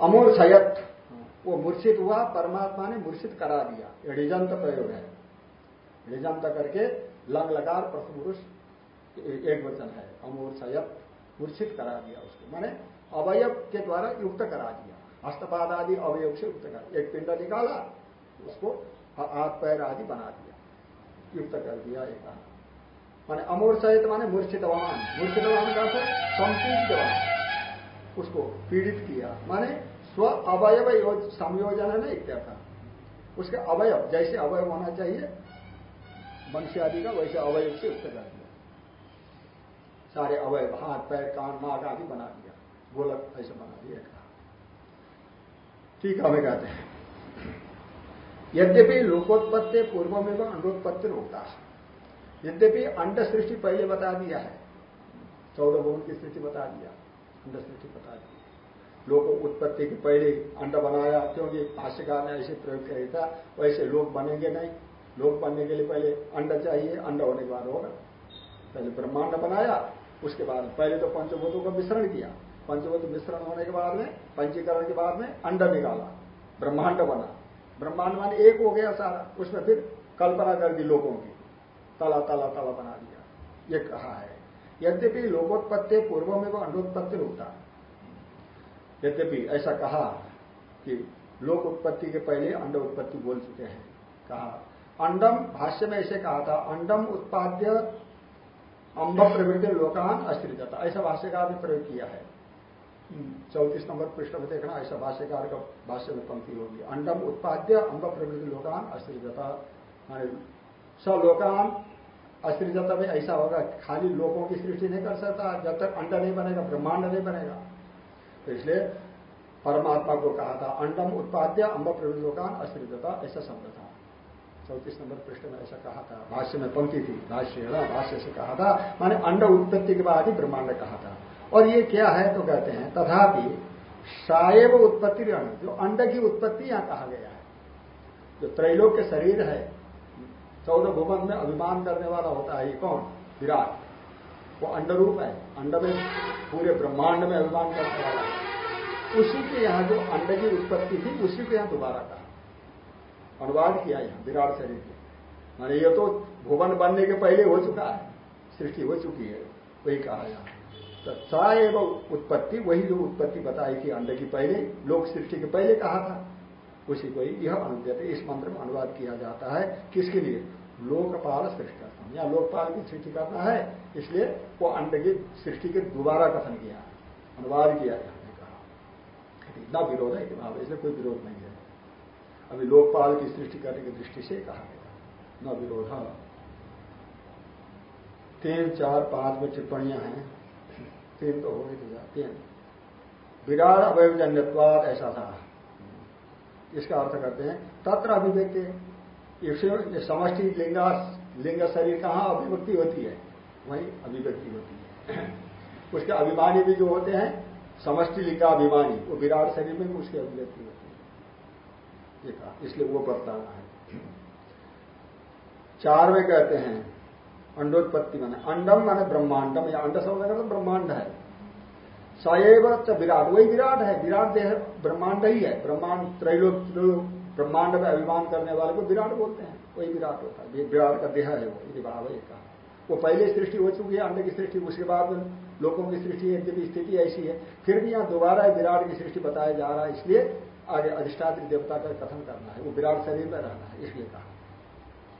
अमूर्छयत, वो मूर्छित हुआ, परमात्मा ने मूर्छित करा दिया। ऋजंत प्रयोग है। ऋजंत करके लंग लकार प्रथपुरुष एक वचन है। अमूर्छयत मूर्छित करा दिया उसको। माने अवयव के द्वारा युक्त करा दिया। हस्तपाद आदि अवयव से युक्त कर एक पिंड निकाला, उसको हाथ पैर आदि बना दिया। युक्त कर दिया एक माने अमूर्छित माने मूर्छितवान। मूर्छितवान का संपीड़ितवान। उसको पीड़ित किया। माने स्व अवयव संयोजन है ना इत्यर्थ उसके अवयव, जैसे अवयव होना चाहिए मनुष्य आदि का वैसे अवयव से युक्त कर दिया। सारे अवयव, हाथ, पैर, कान नाक आदि बना दिया। गोलक ऐसे बना दिया कहा ठीक हमें कहते हैं। यद्यपि लोकोत्पत्ति पूर्व में वह अंडोत्पत्ति रोकता है यद्यपि अंड सृष्टि पहले बता दिया है, चौदह भवन की स्थिति बता दिया अंड सृष्टि बता दी। लोक उत्पत्ति के पहले अंड बनाया, क्योंकि भाष्यकार ने ऐसे प्रयोग किया था, वैसे लोग बनेंगे नहीं। लोग बनने के लिए पहले अंड चाहिए, अंड होने के बाद होगा पहले ब्रह्मांड बनाया, उसके बाद पहले तो पंचभूतों का मिश्रण किया। पंचभूत मिश्रण होने के बाद में, पंचीकरण के बाद में अंड निकाला, ब्रह्मांड बना। ब्रह्मांड मान एक हो गया सारा, उसमें फिर कल्पना कर दी लोगों की। तला तला तला बना दिया। ये कहा है। यद्यपि लोकोत्पत्ति पूर्व में वो अंडोत्पत्ति होता। यद्यपि ऐसा कहा कि लोक उत्पत्ति के पहले अंड उत्पत्ति बोल चुके हैं। कहा अंडम भाष्य में ऐसे कहा था अंडम उत्पाद्य अंब प्रवृत्ति लोकान अस्त्रितता ऐसा भाष्यकार ने प्रयोग किया है। चौतीस नंबर पृष्ठ में देखना ऐसा भाष्यकार का भाष्य में पंक्ति होगी। अंडम उत्पाद्य अम्ब प्रवृत्ति लोकान अस्त्रितता सलोकान अस्त्रितता में ऐसा होगा खाली लोगों की सृष्टि नहीं कर सकता जब तक अंडा नहीं बनेगा ब्रह्मांड नहीं बनेगा। तो इसलिए परमात्मा को कहा था अंडम उत्पाद्य अंब प्रवृत्ति लोकान अस्त्रितता ऐसा शब्द था। चौतीस नंबर पृष्ठ में ऐसा कहा था। भाष्य में पंक्ति थी। भाष्य है भाष्य से कहा था। माने अंड उत्पत्ति के बाद ही ब्रह्मांड कहा था। और ये क्या है तो कहते हैं, तथापि साएव उत्पत्ति जो अंड की उत्पत्ति यहाँ कहा गया है, जो त्रैलोक के शरीर है, चौदह भुवन में अभिमान करने वाला होता है, ये कौन? विराट। वो अंड रूप है। अंड में पूरे ब्रह्मांड में अभिमान करने वाला है। उसी के यहाँ जो अंड की उत्पत्ति थी, उसी को यहाँ दोबारा कहा। अनुवाद किया यहाँ विराट शरीर के। माने ये तो भुवन बनने के पहले हो चुका है, सृष्टि हो चुकी है, वही कहा यहाँ तो सा एवं उत्पत्ति, वही जो उत्पत्ति बताई थी अंड की पहले, लोक सृष्टि के पहले कहा था, उसी को यह अनुद्यत इस मंत्र में अनुवाद किया जाता है, किसके लिए? लोकपाल सृष्टि या लोकपाल की सृष्टि करना है, इसलिए वो अंड की सृष्टि के दोबारा कथन किया अनुवाद किया हमने कहा। इतना विरोध है भाव इसलिए कोई विरोध नहीं अभी लोकपाल की सृष्टि करने की दृष्टि से कहा गया न विरोध। तीन, चार, पाँच में टिप्पणियाँ हैं। तीन तो हो गई तीन विराट अवयवजन्यवाद ऐसा था। इसका अर्थ करते हैं, तत्र अभिव्यक्ति। समष्टि, लिंगा, लिंग शरीर कहाँ अभिव्यक्ति होती है। वही अभिव्यक्ति होती है। उसके अभिमानी भी जो होते हैं, समष्टि लिंगा अभिमानी वो विराट शरीर में उसकी अभिव्यक्ति होती है। ये कहा, इसलिए वो बताना है। चार में कहते हैं, अंडोत्पत्ति माने, अंडम माने ब्रह्मांडम, या अंड का तो ब्रह्मांड है। सएव विराट, वही विराट है, विराट देह ब्रह्मांड ही है। ब्रह्मांड त्रैलोक ब्रह्मांड में अभिमान करने वाले को विराट बोलते हैं, वही विराट होता है। विराट का देह है वो यदि भाव है कहा वो पहले सृष्टि हो चुकी है, अंड की सृष्टि, उसके बाद लोगों की सृष्टि यद्यपि स्थिति ऐसी है। फिर भी यहाँ दोबारा विराट की सृष्टि बताया जा रहा है, इसलिए आगे अधिष्ठात्री देवता का कथन करना है, वो विराट शरीर में रहना है, इसलिए कहा।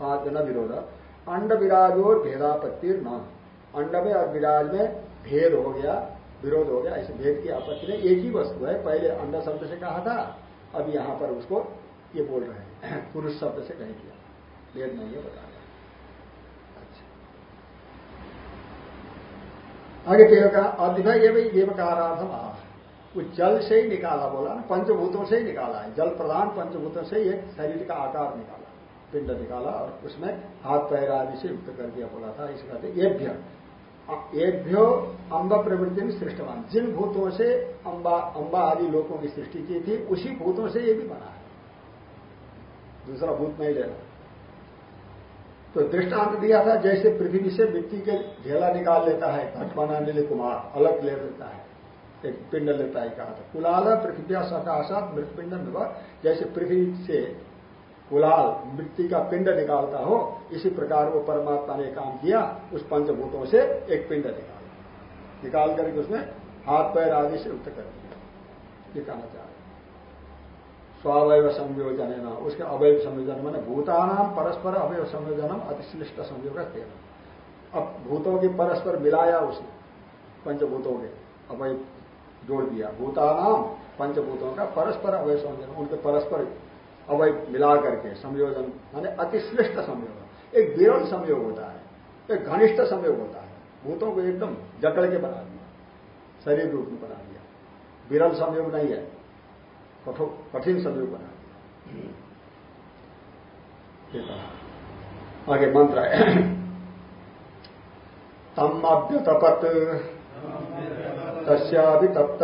पाँच न विरोध, अंड विराज और भेदापत्ति न अंड में और विराज में भेद हो गया, विरोध हो गया, ऐसे भेद की आपत्ति में एक ही वस्तु है, पहले अंड शब्द से कहा था, अब यहाँ पर उसको ये बोल रहे हैं। पुरुष शब्द से कहीं किया भेद नहीं है, बता अच्छा। आगे पेड़ का ये भाई देवकारार्थम आ वो जल से ही निकाला बोला ना पंचभूतों से ही निकाला है। जल प्रधान पंचभूतों से एक शरीर का आकार निकाला, पिंड निकाला और उसमें हाथ पैर आदि से युक्त कर दिया बोला था। इस कहते एभ्य। एभ्यो अम्ब प्रवृत्ति में सृष्टवान। जिन भूतों से अंबा अम्बा आदि लोगों की सृष्टि की थी, उसी भूतों से ये भी बना है। दूसरा भूत नहीं लेना तो दृष्टांत दिया था, जैसे पृथ्वी से मिट्टी के ढेला निकाल लेता है घट बनाने लिए कुमार अलग ले लेता है। एक पिंड लेता है कहा था। कुलाल पृथ्वी सकाशात मृत पिंड जैसे पृथ्वी से कुलाल मृत्यु का पिंड निकालता हो, इसी प्रकार वो परमात्मा ने काम किया, उस पंचभूतों से एक पिंड निकाल। निकाल करके उसने हाथ पैर आदि से युक्त कर दिया। ये कहना चाह रहे स्वावय संयोजन है ना उसके अवयव संयोजन मैंने भूतानाम परस्पर अवयव संयोजनम अतिश्लिष्ट संयोग अब भूतों की परस्पर मिलाया उसने, पंचभूतों के अवय जोड़ दिया। भूतानाम पंचभूतों का परस्पर अवय संयोजन, उनके परस्पर अवय मिला करके संयोजन, माने अतिश्लिष्ट संयोग एक विरल संयोग होता है, एक घनिष्ठ संयोग होता है। भूतों को एकदम जकड़ के बना दिया, शरीर रूप में बना दिया। विरल संयोग नहीं है कठिन संयोग बना दिया। आगे मंत्र है। तम अभ्युतपत तस्याभितप्त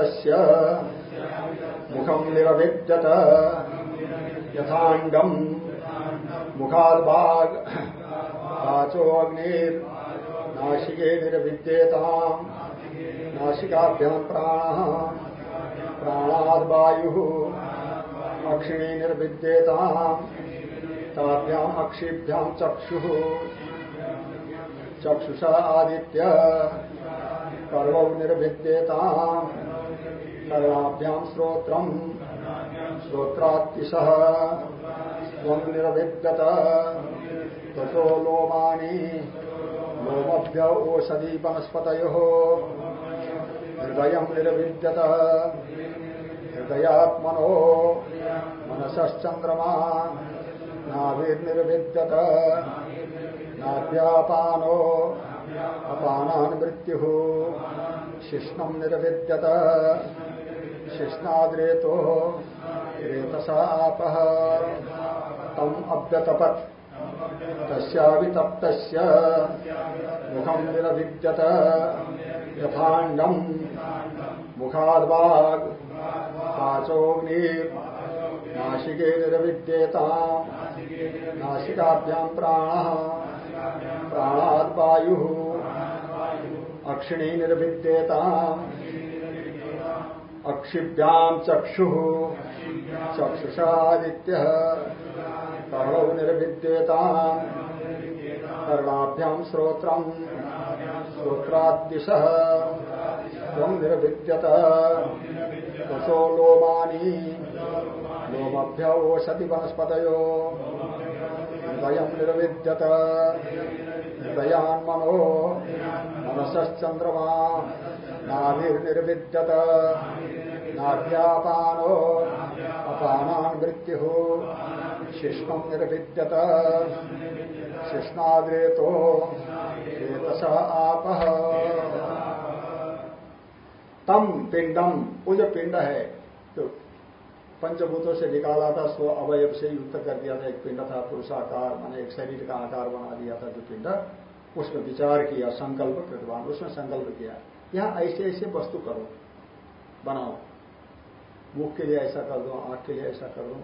मुखम निरविद्यत यथांगम मुखाद वाचोग्निर नाशिके निर्विद्येताम। नाशिकाभ्याम प्राण प्राणाद अक्षिणी निर्विद्येताम। ताभ्याम अक्षिभ्याम चक्षु। चक्षुषा आदित्य। कर्व निर्विद्येताम कर्णाभ्याम श्रोत्रम श्रोत्रातिशः निरभिद्गत त्वचो लोमानि। लोमभ्य ओषधि वनस्पतयोः। हृदयम् निरभिद्यत हृदयात्मनो। मनसश्चन्द्रमा। नाभिर्निर्विद्यत नाभ्यापानो अपानान् मृत्युः। शिष्णम् निरविद्यत। शिष्णाद्रेतो रेतसा आप। तम अभ्यतपत तस्यावितप्त मुखम निरभिद्यत यथांडम मुखाद्वाग। पाचोग्निर नाशिके निरविद्येता। नाशिकाभ्याम प्राणाद वायु। अक्षिणी निर्विद्येता। अक्षिभ्याम चक्षु। चक्षुषादित्य। कर्णौ निर्विद्येता। कर्णाभ्याम श्रोत्र श्रोत्रादिश निर्विद्यत। दशो लोमानी। लोमभ्य ओषधि वनस्पत हृदय निर्विद्यत। हृदयान्मनो मनसश्चंद्रमा नाभिर्निर्विद्यत। नाभ्यापानो। अपानान् मृत्युः। शिष्णम् निर्विद्यत। शिष्णाद्रेतो। रेतस आपः। तम पिंडम वो जो पिंड है, जो पंचभूतों से निकाला था स्व अवयव से युक्त कर दिया था एक पिंड था, पुरुषाकार, माने एक शरीर का आकार बना दिया था जो पिंड, उसमें विचार किया, संकल्प कृतवान, उसमें संकल्प किया। यहाँ ऐसे ऐसे वस्तु करो, बनाओ। मुख के लिए ऐसा कर दो, आँख के लिए ऐसा कर दो,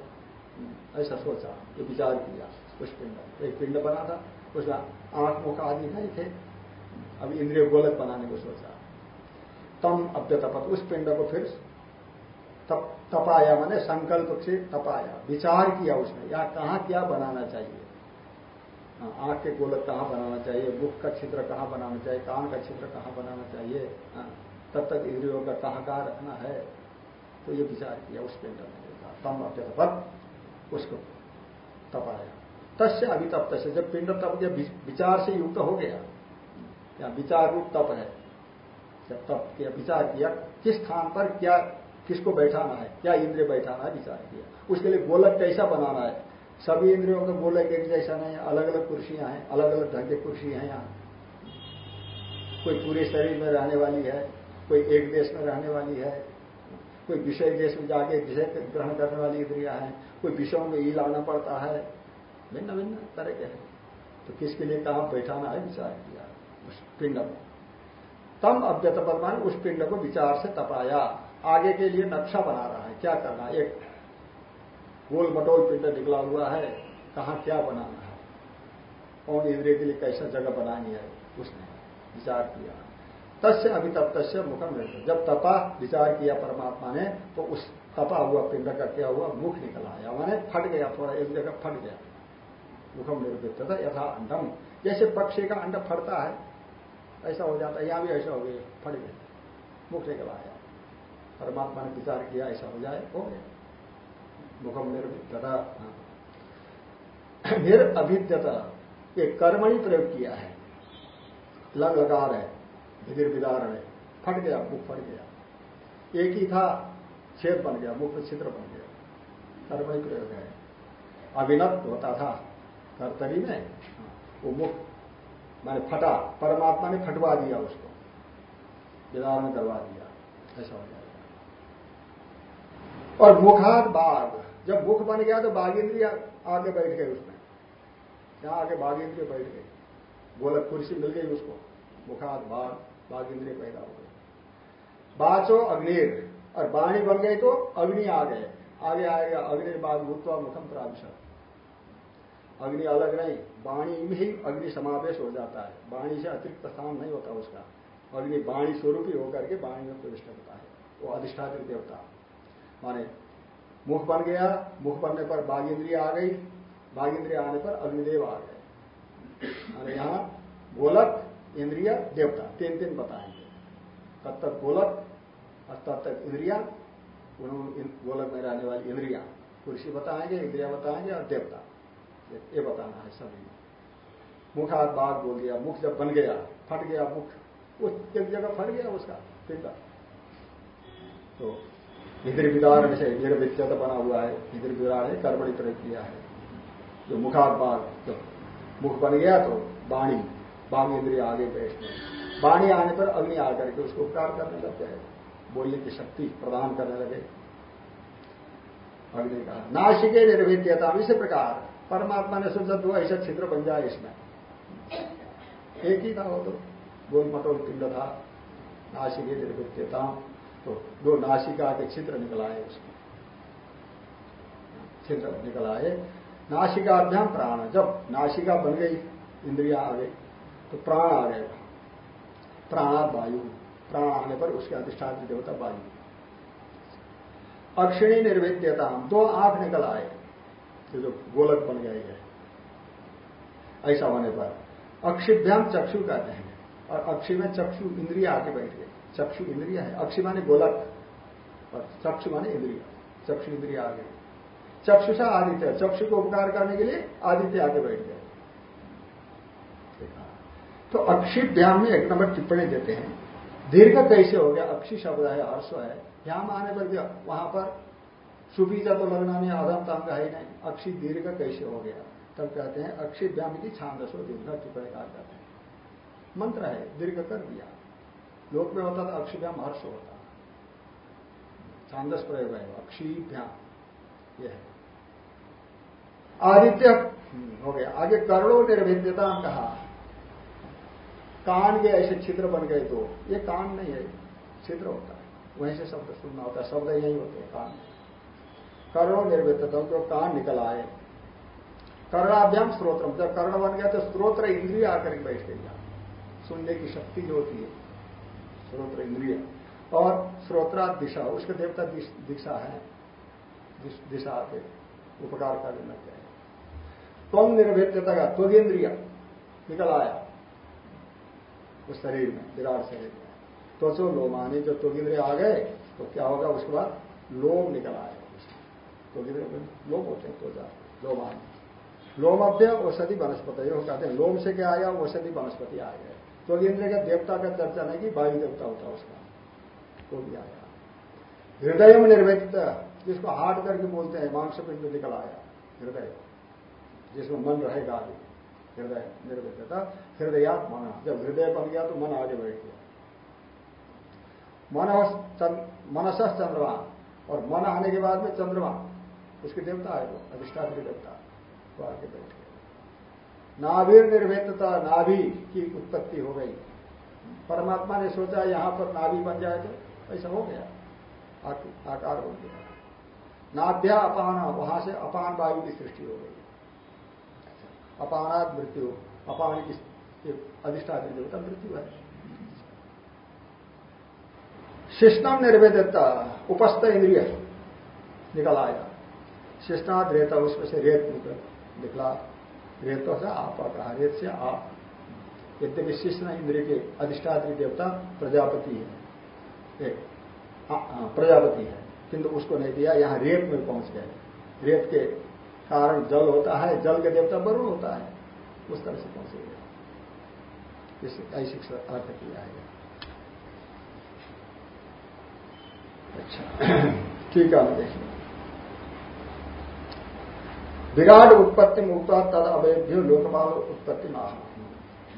ऐसा सोचा, ये विचार किया, उस पिंड एक पिंड बना था उसका आँख मुख आदि नहीं थे अब इंद्रिय गोलक बनाने को सोचा। तम अभ्यतपत उस पिंड को फिर तप, तपाया मैंने संकल्प से तपाया। विचार किया उसने या कहा क्या बनाना चाहिए? हाँ, आँख के गोलक कहाँ बनाना चाहिए? मुख का छिद्र कहाँ बनाना चाहिए? कान का छिद्र कहाँ बनाना चाहिए? हाँ, तब तक इंद्रियों का कहाँ कहाँ रखना है। तो ये विचार किया उस में था तम अत्यतपत उसको तपाया। तस्य अभितप्त से जब पिंड तप के विचार से युक्त हो गया या विचार रूप तप है जब तप किया विचार किया किस स्थान पर क्या किसको बैठाना है? क्या इंद्रिय बैठाना है? विचार किया। उसके लिए गोलक कैसा बनाना है? सभी इंद्रियों का गोलक एक जैसा नहीं है अलग अलग कुर्सियाँ हैं अलग अलग ढंग की कुर्सी हैं यहाँ। कोई पूरे शरीर में रहने वाली है, कोई एक देश में रहने वाली है, कोई विषय देश में जाके विषय ग्रहण करने वाली इंद्रिया है, कोई विषयों में ई लाना पड़ता है। भिन्न भिन्न तरह के तो किसके लिए कहा बैठाना है? विचार किया। उस पिंड को तम अव्यत परमान उस पिंड को विचार से तपाया। आगे के लिए नक्शा बना रहा है। क्या करना एक गोल मटोल पिंड निकला हुआ है। कहा क्या बनाना है? कौन इंद्रिय के लिए कैसा जगह बनानी है? उसने विचार किया। तस्य अभी तब तस्य मुखम जब तपा विचार किया परमात्मा ने तो उस तपा हुआ पिंड का क्या हुआ? मुख निकल आया। मैंने फट गया, थोड़ा एक जगह फट गया। मुखम निरूपित था, यथा अंडम जैसे पक्षी का अंड फटता है, ऐसा हो जाता है। यहाँ भी ऐसा हो गया, फट गया। मुख निकल आया। परमात्मा ने विचार किया, ऐसा हो जाए, हो गया। मुखम निर्भित तथा निर अभिद्यता ये कर्मणि प्रयोग किया है। लग लगा है विधिर विदारण है फट गया, मुख फट गया। एक ही था, छेद बन गया, मुख छिद्र बन गया। कर्मणि प्रयोग है। अभिनत होता था कर्तरी में वो मुख, मैंने फटा, परमात्मा ने फटवा दिया उसको। विदारण करवा दिया, ऐसा हो जाएगा और मुखात बाघ। जब मुख बन गया तो बाघ इंद्रिया आगे बैठ गए उसमें। यहाँ आगे बाघ इंद्रिय बैठ गए गोलक कुर्सी मिल गई उसको। मुखात बाघ बाघ इंद्रिय पैदा हो गए बाचो अग्निर। और बाणी बन गई तो अग्नि आ गए। आगे आएगा अग्नि बाघ भूतवा मुखम प्राविशत अग्नि अलग नहीं वाणी में ही अग्नि समावेश हो जाता है। वाणी से अतिरिक्त स्थान नहीं होता उसका। अग्नि वाणी स्वरूप ही होकर के वाणी में प्रविष्ट होता है। वो अधिष्ठात्री देवता। माने, मुख बन गया, मुख बनने पर बाघ इंद्रिय आ गई बाघ इंद्रिय आने पर अग्निदेव आ गए। माने यहाँ गोलक, इंद्रिय, देवता, तीन तीन बताएँगे। तब तक गोलक, और तब तक इंद्रिया गोलक में रहने वाली इंद्रिया कुर्सी बताएँगे, इंद्रिया बताएँगे, और देवता। ये बताना है सभी मुख मुखात बाघ बोल दिया, मुख जब बन गया, फट गया मुख वो एक जगह फट गया उसका तो इंद्र विदारण से इंद्र विद्यत बना हुआ है इंद्र विदार है, कर्मणि प्रयोग किया है। जो मुखात बाघ जब मुख बन गया तो वाणी बाघ इंद्रिय आगे बैठने वाणी आने पर अग्नि आकर के उसको उपकार करने लगते हैं, बोलने की शक्ति प्रदान करने लगे। अग्नि कहा नाशिके निर्विद्यता, इसी प्रकार परमात्मा ने सोचा दो ऐसा छिद्र बन जाए इसमें। एक ही था वो तो गोल मटोल पिंड था, नाशिके निर्विद्यता। तो दो नासिका के छिद्र निकल आए उसमें। छिद्र निकल नासिकाभ्याम प्राण। जब नासिका बन गई, इंद्रिया आ गई तो प्राण आ गए प्राणात वायु। प्राण आने पर उसके अधिष्ठान देवता वायु। अक्षिणी निर्विद्यता दो आँख निकल आए। जो गोलक बन गई है ऐसा होने पर अक्षिभ्याम चक्षु कहते हैं। और अक्षि में चक्षु इंद्रिया आके बैठ गए चक्षु इंद्रिय है। अक्षी माने गोलक, और चक्षु माने इंद्रिय। चक्षु इंद्रिय आ गई से आदित्य, चक्षु को उपकार करने के लिए आदित्य आगे बैठ गए तो अक्षिभ्याम में एक नंबर टिप्पणी देते हैं। दीर्घ कैसे हो गया? अक्षी शब्द है, हर्ष है। यहाँ आने पर भी वहाँ पर सुबीजा तो लगना नहीं अधम तंग है नहीं। अक्षी दीर्घ कैसे हो गया? तब कहते हैं, अक्षी व्याम की छांदसो दीर्घ टिप्पणी कहा जाते हैं। मंत्र है, दीर्घ कर दिया। लोक में होता था, अक्षिभ्याम हर्ष होता छांदस प्रयोग है अक्षीभ्याम यह है। आदित्य हो गया। आगे करोड़ों निर्भिद्यता कहा, कान के ऐसे छिद्र बन गए तो ये कान नहीं है, छिद्र होता है। वहीं से शब्द सुनना होता है, शब्द यही होते हैं, कान। करोड़ों निर्भिद्यता तो कान निकल आए। कर्णाभ्याम स्त्रोत्र जब कर्ण बन गया तो स्त्रोत्र इंद्रिय आकर बैठ गई सुनने की शक्ति जो होती है स्त्रोत्र इंद्रिय और स्रोत्रा दिशा, उसके देवता दिशा है, दिशा के उपकार करने लग गए त्वम निर्भेद्यता का त्वगेंद्रिय, निकल आया। उस शरीर में, विराट शरीर में। त्वचो लोमानी जो त्वगिंद्रिय आ गए तो क्या होगा उसके बाद? लोम निकल आएगा तो लोम होते हैं त्वचा, लोमान। लोमभ्य औषधि वनस्पति कहते हैं। लोम से क्या आया? औषधि वनस्पति आ गए। तो इंद्र का देवता का चर्चा नहीं की, वायु देवता होता उसका। तो भी आया हृदय में निर्मित जिसको हार्ट करके बोलते हैं, मांस पिंड निकल आया, हृदय जिसमें मन रहेगा आगे, हृदय निर्मित हृदयात मन जब हृदय बन गया तो मन आगे बैठ गया। मन मनस चंद्रमा, और मन आने के बाद में चंद्रमा, उसके देवता है वो, अधिष्ठात्री देवता, वो आगे बैठ नाभिर निर्भेदता नाभि की उत्पत्ति हो गई। परमात्मा ने सोचा, यहाँ पर नाभि बन जाए तो ऐसा हो गया। आकार हो गया। नाभ्या अपान, वहाँ से अपान वायु की सृष्टि हो गई। अपानात मृत्यु, अपान की अधिष्ठात्री देवता मृत्यु है। शिष्णम निर्वेदता, उपस्थ इंद्रिय निकल आया। शिष्णाद रेता, उसमें से रेत निकला। रेतों से आप कहा रेत से आप यद्यपि शिष्ण इंद्रिय के अधिष्ठात्री देवता प्रजापति है। प्रजापति है। किंतु उसको नहीं दिया, यहाँ रेत में पहुँच गए। रेत के कारण जल होता है, जल के देवता वरुण होता है। उस तरह से पहुँचे गए। ऐसी अर्थ किया है। अच्छा ठीक है देखिए विराट उत्पत्ति मुक्ता तद अवैध्य लोकपाल उत्पत्ति माह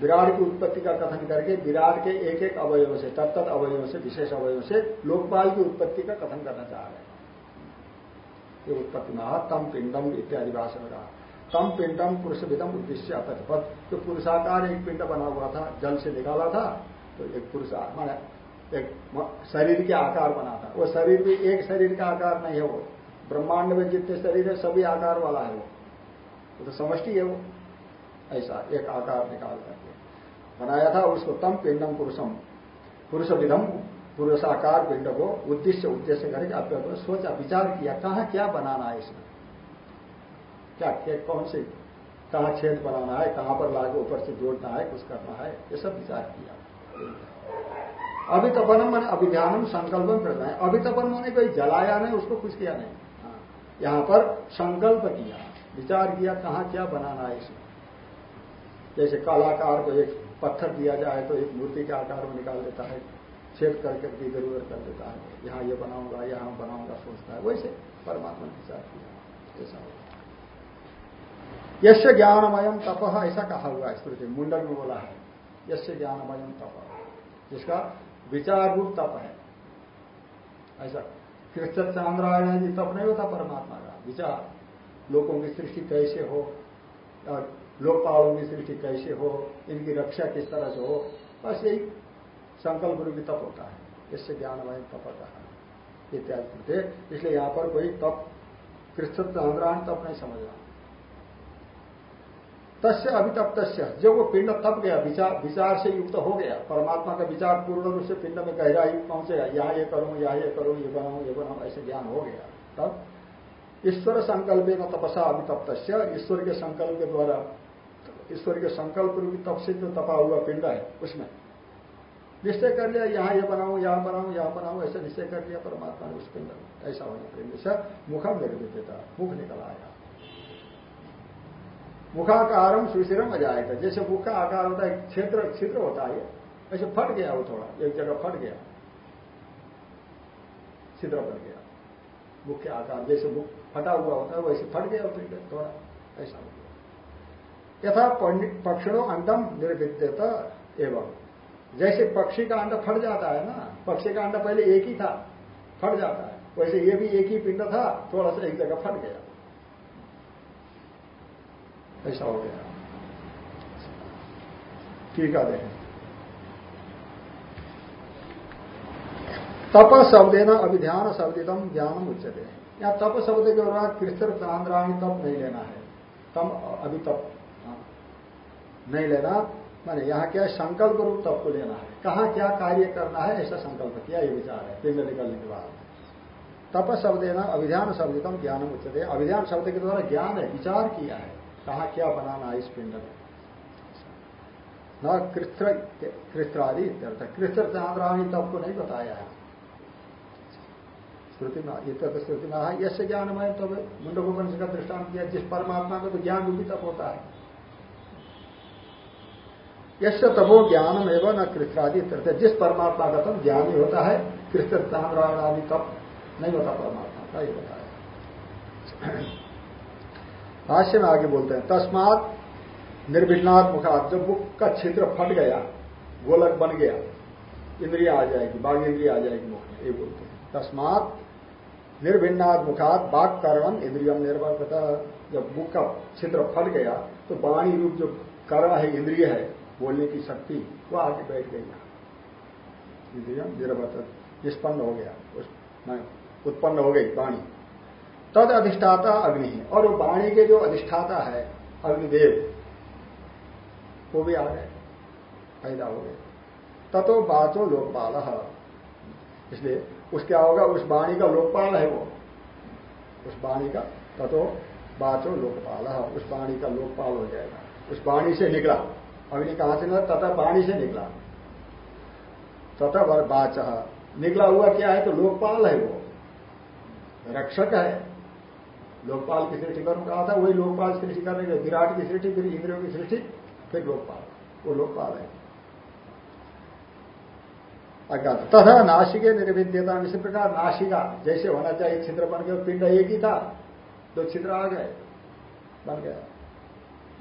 विराट की उत्पत्ति का कथन करके विराट के एक एक अवयव से तब तक अवयव से, विशेष अवयव से लोकपाल की उत्पत्ति का कथन करना चाह रहे हैं। ये उत्पत्ति महा तम पिंडम इत्यादि भाषण का तम पिंडम पुरुष विदम उद्देश्य अपथ जो पुरुषाकार एक पिंड बना हुआ था, जल से निकाला था तो एक पुरुष, माना एक शरीर के आकार बना था। वो शरीर भी एक शरीर का आकार नहीं है वो। ब्रह्मांड में जितने शरीर है, सभी आकार वाला है वो। वो तो समष्टि है वो। ऐसा एक आकार निकाल करके। बनाया था उसको तम पिंडम पुरुषम। पुरुष विधम पुरुषाकार पिंड को उद्देश्य उद्देश्य करके आपने सोचा, विचार किया, कहा क्या बनाना है इसमें? क्या कौन से कहा छेद बनाना है, कहाँ पर लागू ऊपर से जोड़ना है, कुछ करना है, ये सब विचार किया। अभी अभितपनम मैंने अभिध्यानम संकल्पम करना है। अभी अभितपन मैंने कोई जलाया नहीं, उसको कुछ किया नहीं। यहाँ पर संकल्प किया, विचार किया कहा क्या बनाना है इसमें। जैसे कलाकार को एक पत्थर दिया जाए तो एक मूर्ति के आकार में निकाल देता है, छेद करके उधर कर देता है, यहाँ ये बनाऊँगा, यहाँ बनाऊँगा, सोचता है, वैसे परमात्मा ने विचार किया, ऐसा यश ज्ञानमयम तप, ऐसा कहा हुआ है स्मृति मुंडन में बोला है यश ज्ञानमयम तप, जिसका विचार रूप तप है, ऐसा कृष्ण चांद्रायण जी तब नहीं होता परमात्मा का विचार लोगों की सृष्टि कैसे हो लोकपालों की सृष्टि कैसे हो, इनकी रक्षा किस तरह से हो, बस यही संकल्प रूपी तप होता है। इससे ज्ञान ज्ञानमय तप होता है। इत्यादि। इसलिए यहाँ पर कोई तप कृष्ण चांद्रायण तप नहीं समझ रहा तस्य अभितप्त जब वो पिंड तप गया, विचार विचार से युक्त हो गया, परमात्मा का विचार पूर्ण रूप से पिंड में गहराई पहुंचेगा यहाँ ये करूँ, यहाँ ये करूँ, ये बनाऊँ ये बनाऊँ, ऐसे ज्ञान हो गया। तब ईश्वर संकल्प में तपसा अभितप्त ईश्वर के संकल्प के द्वारा, ईश्वर के संकल्प रूपी तप से जो तपा हुआ पिंड है, उसमें। निश्चय कर लिया, यहाँ ये बनाऊँ, यहाँ बनाऊँ यहाँ बनाऊँ, ऐसा निश्चय कर लिया, परमात्मा ने उस पिंड ऐसा होने पिंड से मुखम निर्मित मुख निकल आया। मुखाकारम सुशिरम अजाएगा जैसे मुख का आकार होता है क्षेत्र छिद्र होता है ऐसे फट गया वो थोड़ा, एक जगह फट गया। छिद्र बन गया। मुख्य आकार जैसे मुख फटा हुआ होता है, वैसे फट गया फिर थोड़ा ऐसा हो गया। यथा पक्षिणों अंडम निर्विद्यता एवं। जैसे पक्षी का अंडा फट जाता है ना, पक्षी का अंडा पहले एक ही था, फट जाता है। वैसे ये भी एक ही पिंड था, थोड़ा सा एक जगह फट गया। ऐसा हो गया। ठीक है देखें तप शब्द ना अभिध्यान शब्दितम ज्ञानम उच्चते या तप शब्द के द्वारा कृष्ण चांद्राणी तप नहीं लेना है। तम अभी तप हाँ, नहीं लेना। मैंने यहाँ क्या संकल्प रूप तप को लेना है। कहा क्या कार्य करना है ऐसा संकल्प किया ये विचार है पिंड निकलने के बाद। तप शब्द ना अभिध्यान शब्दितम ज्ञानम उच्चते अभिध्यान शब्द के द्वारा ज्ञान है विचार किया है। कहा क्या बनाना है इस पिंड में? न कृष्ण कृष्णादि कृष्ण चांद्राणी तब को नहीं बताया है। श्रुति में ये तो श्रुति में यश ज्ञानमय तो मुंडकोपनिषद का दृष्टांत किया, जिस परमात्मा का तो ज्ञान रूपी तप होता है। यश तपो ज्ञानम एवं न कृष्णादि तीर्थ जिस परमात्मा का तब ज्ञान ही होता है कृष्ण ताम्रायण आदि तप नहीं होता परमात्मा का, ये बताया भाष्य में आगे बोलते हैं, तस्मात निर्विघ्नात् मुखात जब मुख का छिद्र फट गया, गोलक बन गया, इंद्रिया आ जाएगी बाघ इंद्रिया आ जाएगी मुख में, ये बोलते हैं। तस्मात निर्भिन्नाद मुखात बाघ करण इंद्रियम निर्भर जब मुख का छिद्र फट गया तो वाणी रूप जो करण है, इंद्रिय है, बोलने की शक्ति, वो आगे बैठ गई। इंद्रियम निर्भर निष्पन्न हो गया उसमें उत्पन्न हो गई वाणी। तद अधिष्ठाता अग्नि और वो वाणी के जो अधिष्ठाता है, अग्निदेव, वो भी आ गए, पैदा हो गए। ततो बाचो लोकपाल। इसलिए उस क्या होगा, उस वाणी का लोकपाल है वो। उस वाणी का, ततो बाचो लोकपाल। उस वाणी का लोकपाल हो जाएगा। उस वाणी से निकला। अग्नि कहाँ से निकला? तथा वाणी से निकला। तथा वर बाच। निकला हुआ क्या है? तो लोकपाल है वो। रक्षक है। लोकपाल की सृष्टि करूँ कहा था, वही लोकपाल सृष्टि करने के विराट की सृष्टि, फिर इंद्रियों की सृष्टि, फिर लोकपाल। वो लोकपाल है। अज्ञात तथा नाशिके निर्विद्यता, इसी प्रकार नाशिका जैसे होना चाहिए छिद्र बन गया, पिंड एक ही था दो छिद्र आ गए, बन गया।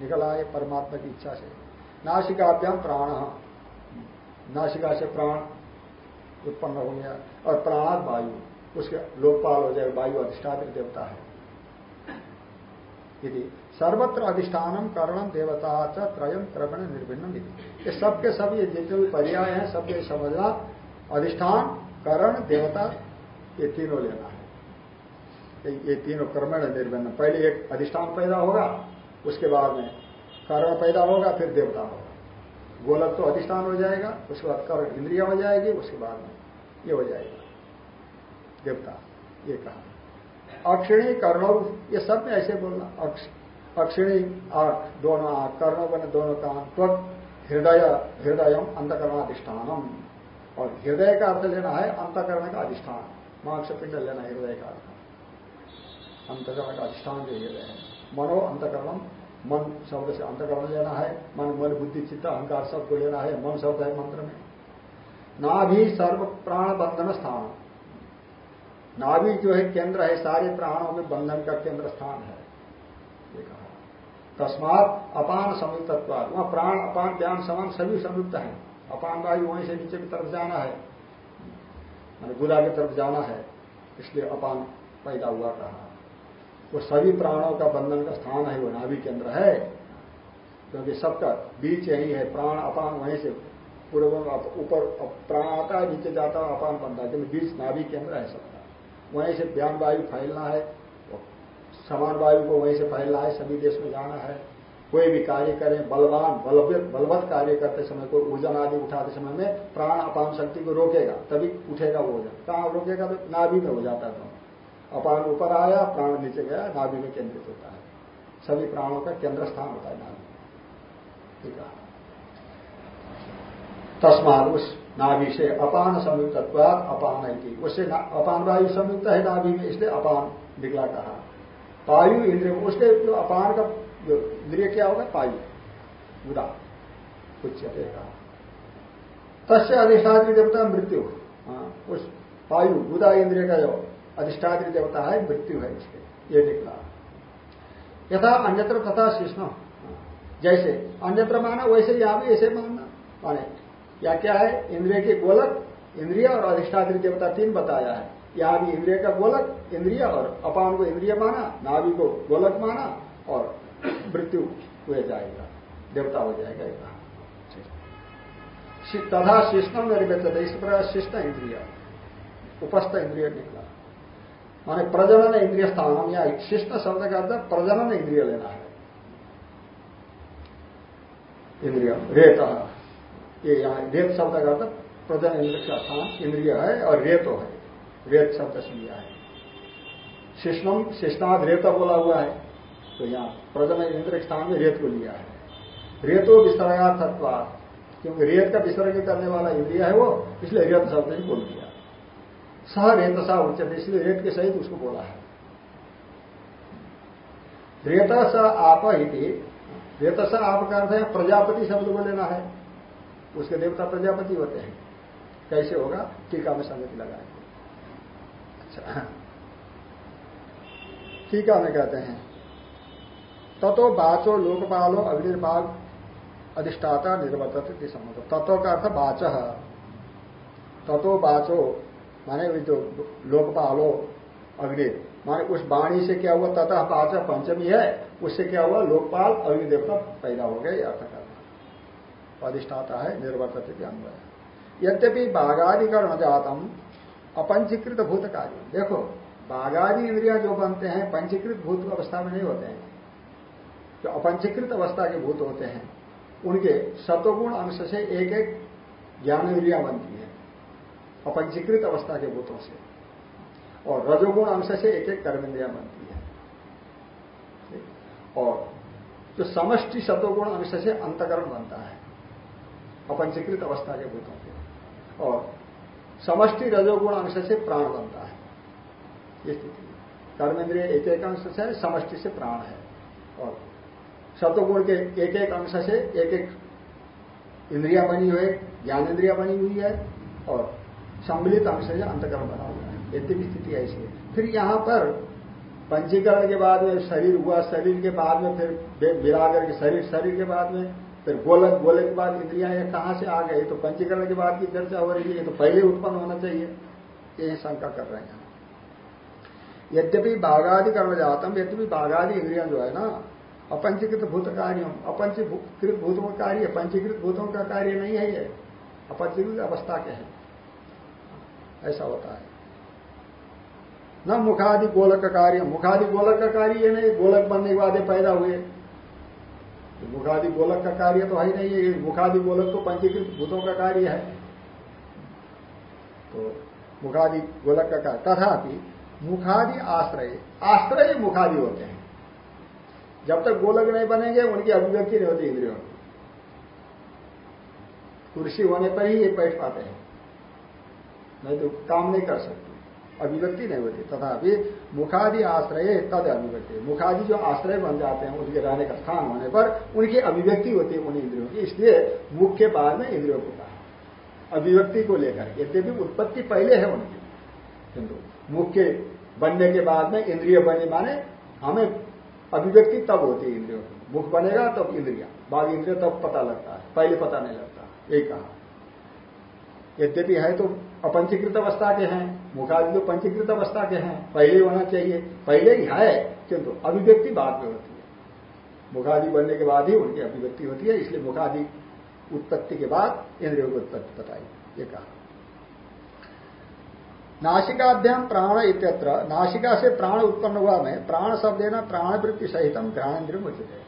निकल आए परमात्मा की इच्छा से। नाशिकाभ्याम प्राण। नाशिका से प्राण उत्पन्न हो गया, और प्राणात वायु, उसके लोकपाल हो जाएगा वायु अधिष्ठात्र देवता है। यदि सर्वत्र अधिष्ठानम करणम देवता च क्रमण निर्भिन्न ये सबके सब ये जितने भी पर्याय हैं, सबके समझना अधिष्ठान, करण, देवता, ये तीनों लेना है। ये तीनों क्रमण निर्भिन्न। पहले एक अधिष्ठान पैदा होगा, उसके बाद में करण पैदा होगा, फिर देवता होगा। गोलक तो अधिष्ठान हो जाएगा, उसके बाद करण इंद्रिया हो जाएगी, उसके बाद में ये हो जाएगा। देवता, ये कहा। अक्षिणी कर्णव ये सब में ऐसे बोलना। अक्षिणी आठ दोनों आठ कर्णों बने दोनों कान त्वक हृदय हृदय अंतकरणाधिष्ठानम। और हृदय का अर्थ लेना है अंतकरण का अधिष्ठान। मांस पिंड लेना हृदय का अर्थ। अंतकरण का अधिष्ठान जो हृदय है। मनो अंतकरणम, मन शब्द से अंतकरण लेना है। मन मन, बुद्धि, चित्त, अहंकार सबको लेना है। मन शब्द है मंत्र में। नाभि सर्व प्राण बंधन स्थान। नाभि जो है केंद्र है, सारे प्राणों में बंधन का केंद्र स्थान है। ये कहा। तस्मात अपान संयुक्त वहाँ प्राण, अपान, ज्ञान, समान सभी संयुक्त है। अपान वायु वहीं से नीचे की तरफ़ जाना है। मैंने गुदा की तरफ़ जाना है, इसलिए अपान पैदा हुआ कहा। वो सभी प्राणों का बंधन का स्थान है, वो नाभि केंद्र है। क्योंकि सबका बीच यही है, प्राण, अपान वहीं से पूर्व ऊपर प्राण आता है, नीचे जाता है, अपान बनता है। क्योंकि बीच नाभि केंद्र है सबका। वहीं से ज्ञान वायु फैलना है समान वायु को वहीं से फैलना है, सभी देश में जाना है। कोई भी कार्य करें, बलवान बलवत कार्य करते समय कोई ऊर्जन आदि उठाते समय में प्राण अपान शक्ति को रोकेगा, तभी उठेगा वो ऊर्जन कहाँ रोकेगा तो नाभि में हो जाता है तो। अपान ऊपर आया, प्राण नीचे गया, नाभि में केंद्रित होता है। सभी प्राणों का केंद्र स्थान होता है नाभि ठीक है। तस्मान उस नाभि से अपान संयुक्त अपान है की उससे अपान वायु संयुक्त है नाभि में, इसलिए अपान निकला कहा। वायु इंद्रिय, उसके जो अपान का जो इंद्रिय क्या होगा? वायु बुरा कुछ कहा। तस्य अधिष्ठात्री देवता मृत्यु। हाँ उस वायु बुदा इंद्रिय का जो अधिष्ठात्री देवता है, मृत्यु है इसके। ये निकला। यथा अन्यत्र तथा शिष्ण। जैसे अन्यत्र माना, वैसे यहाँ भी ऐसे मानना। माने या क्या है? इंद्रिय के गोलक, इंद्रिय और अधिष्ठात्री देवता तीन बताया है। यहाँ भी इंद्रिय का गोलक, इंद्रिय और अपान को इंद्रिय माना, नाभि को गोलक माना और मृत्यु हुए जाएगा, देवता हो जाएगा एक तथा शिष्ण निर्मित इस प्रकार शिष्ट इंद्रिय, उपस्थ इंद्रिय निकला। माने प्रजनन इंद्रिय स्थान या शिष्ट शब्द का अर्थ प्रजनन इंद्रिय लेना है। इंद्रिय, रेत। ये यहाँ रेत शब्द का अर्थ प्रजन इंद्रिय का स्थान इंद्रिय है और रेतो है। रेत शब्द से लिया है। शिष्णम शिष्णाद रेत बोला हुआ है। तो यहाँ प्रजन इंद्र स्थान में रेत को लिया है। रेतो विसर्गार्थत्वाद क्योंकि रेत का विसर्ग करने वाला इंद्रिया है वो, इसलिए रेत शब्द ही बोल दिया। सह रेतसा उच्चते, इसलिए रेत के सहित उसको बोला है। रेत स आप रेत स आप का अर्थ है प्रजापति शब्द को लेना है। उसके देवता प्रजापति होते हैं। कैसे होगा? टीका में संगति लगाएँगे अच्छा टीका में कहते हैं, ततो बाचो लोकपालो अग्निर्भाग अधिष्ठाता निर्वर्तित संबंध तत्व का अर्थ बाच ततो बाचो माने जो लोकपालो अग्नि, माने उस वाणी से क्या हुआ? तथा बाच पंचमी है, उससे क्या हुआ? लोकपाल अग्नि देवता पैदा हो गए अर्थ करना अधिष्ठाता है, निर्वर्तित अन्वय यद्यपि बाघाधिकरण जातम अपंचीकृत भूत कार्य देखो, बाघादि इंद्रिया जो बनते हैं, पंचीकृत भूत अवस्था में नहीं होते हैं। जो अपंचीकृत अवस्था के भूत होते हैं, उनके सतोगुण अंश से एक एक ज्ञान इंद्रिया बनती है, अपंचीकृत अवस्था के भूतों से। और रजोगुण अंश से एक एक कर्म इंद्रिया बनती है। और जो समष्टि सतोगुण अंश से अंतकरण बनता है अपंचीकृत अवस्था के भूतों के। और समष्टि रजोगुण अंश से प्राण बनता है। ये स्थिति। कर्मेंद्रिय एक एक अंश से समष्टि से प्राण है। और सतोगुण के एक एक अंश से एक एक इंद्रिया बनी हुई ज्ञान इंद्रिया बनी हुई है और सम्मिलित अंश से अंतकरण बना हुआ है। यद्यपि स्थिति ऐसी है फिर यहाँ पर पंचीकरण के बाद में शरीर हुआ, शरीर के बाद में फिर विरागर के शरीर शरीर के बाद में फिर गोलक गोलक के बाद इंद्रिया ये कहाँ से आ गई तो पंचीकरण के बाद की चर्चा हो रही है, ये तो पहले उत्पन्न होना चाहिए। यही शंका कर रहे हैं। यद्यपि बाघादि कर्म जातम यद्यपि बाघादि इंद्रिया जो है ना, अपंचीकृत भूत कार्य, अपंचीकृत भूतों का कार्य, पंचीकृत भूतों का कार्य नहीं है ये। अपंचीकृत अवस्था के हैं। ऐसा होता है। न मुखादि गोलक का कार्य, मुखादि गोलक का कार्य ये नहीं, गोलक बनने के बाद पैदा हुए। तो मुखादि गोलक का कार्य तो है ही नहीं है मुखादि गोलक तो पंचीकृत भूतों का कार्य है। तो मुखादि गोलक का कार्य, तथापि मुखादि आश्रय आश्रय मुखादि होते हैं। जब तक गोलक नहीं बनेंगे, उनकी अभिव्यक्ति नहीं होती इंद्रियों की। कुर्सी होने पर ही ये बैठ पाते हैं। नहीं तो काम नहीं कर सकते। अभिव्यक्ति नहीं होती। तथापि मुखादि आश्रय तद अभिव्यक्ति। मुखादि जो आश्रय बन जाते हैं, उनके रहने का स्थान होने पर उनकी अभिव्यक्ति होती है उन इंद्रियों की। इसलिए मुख के बाद में इंद्रियों को कहा। अभिव्यक्ति को लेकर यद्यपि उत्पत्ति पहले है उनकी। किंतु मुख के बनने के बाद में इंद्रिय बने माने हमें अभिव्यक्ति तब होती है इंद्रियों की। मुख बनेगा तब इंद्रिया। बाघ इंद्रिय तब पता लगता है। पहले पता नहीं लगता। यही कहा। यद्यपि है तो अपंचीकृत अवस्था के हैं मुखादि तो पंचीकृत अवस्था के हैं, पहले होना चाहिए। पहले ही है, किंतु अभिव्यक्ति बाद में होती है। मुखादि बनने के बाद ही उनकी अभिव्यक्ति होती है, इसलिए मुखादि उत्पत्ति के बाद इंद्रियों की उत्पत्ति बताई, ये कहा। नासिकाभ्याम प्राण इत्यत्र, नासिका से प्राण उत्पन्न हुआ में प्राण शब्द है ना, प्राणवृत्ति सहितम घ्राण इंद्रिय उचित है।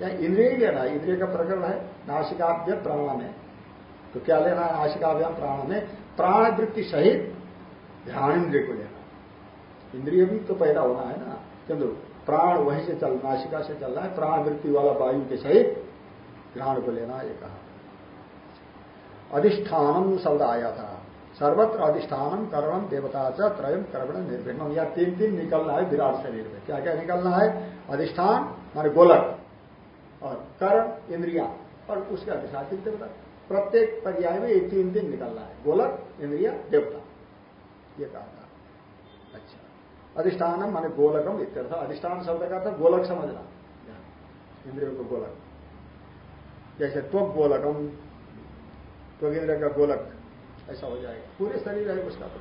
या इंद्रिय लेना इंद्रिय का प्रकरण है नासिकाभ्य प्राण में तो क्या लेना है नासिकाभ्याम प्राण में? प्राण वृत्ति सहित ध्यान इंद्रिय को लेना इंद्रिय भी तो पैदा होना है ना किंतु प्राण वहीं से चल, नासिका से चल रहा है प्राण वृत्ति वाला वायु के सहित ध्यान को लेना ये कहा। अधिष्ठानम शब्द आया था। सर्वत्र अधिष्ठानम कर्णम देवता च त्रयम कर्मण निर्भिन्न या तीन तीन निकलना है विराट शरीर में। क्या क्या निकलना है? अधिष्ठान, माने गोलक और कर्ण इंद्रिया और उसके अधिष्ठान देवता प्रत्येक पर्याय में ये तीन दिन निकलना है। गोलक, इंद्रिया, देवता। ये कहा था। अच्छा। अधिष्ठानम माने गोलकम इत्यर्थ। अधिष्ठान शब्द का था गोलक समझना। इंद्रियों को गोलक। जैसे त्वक गोलकम, त्वक इंद्रिय का गोलक, ऐसा हो जाएगा। पूरे शरीर है उसका तो।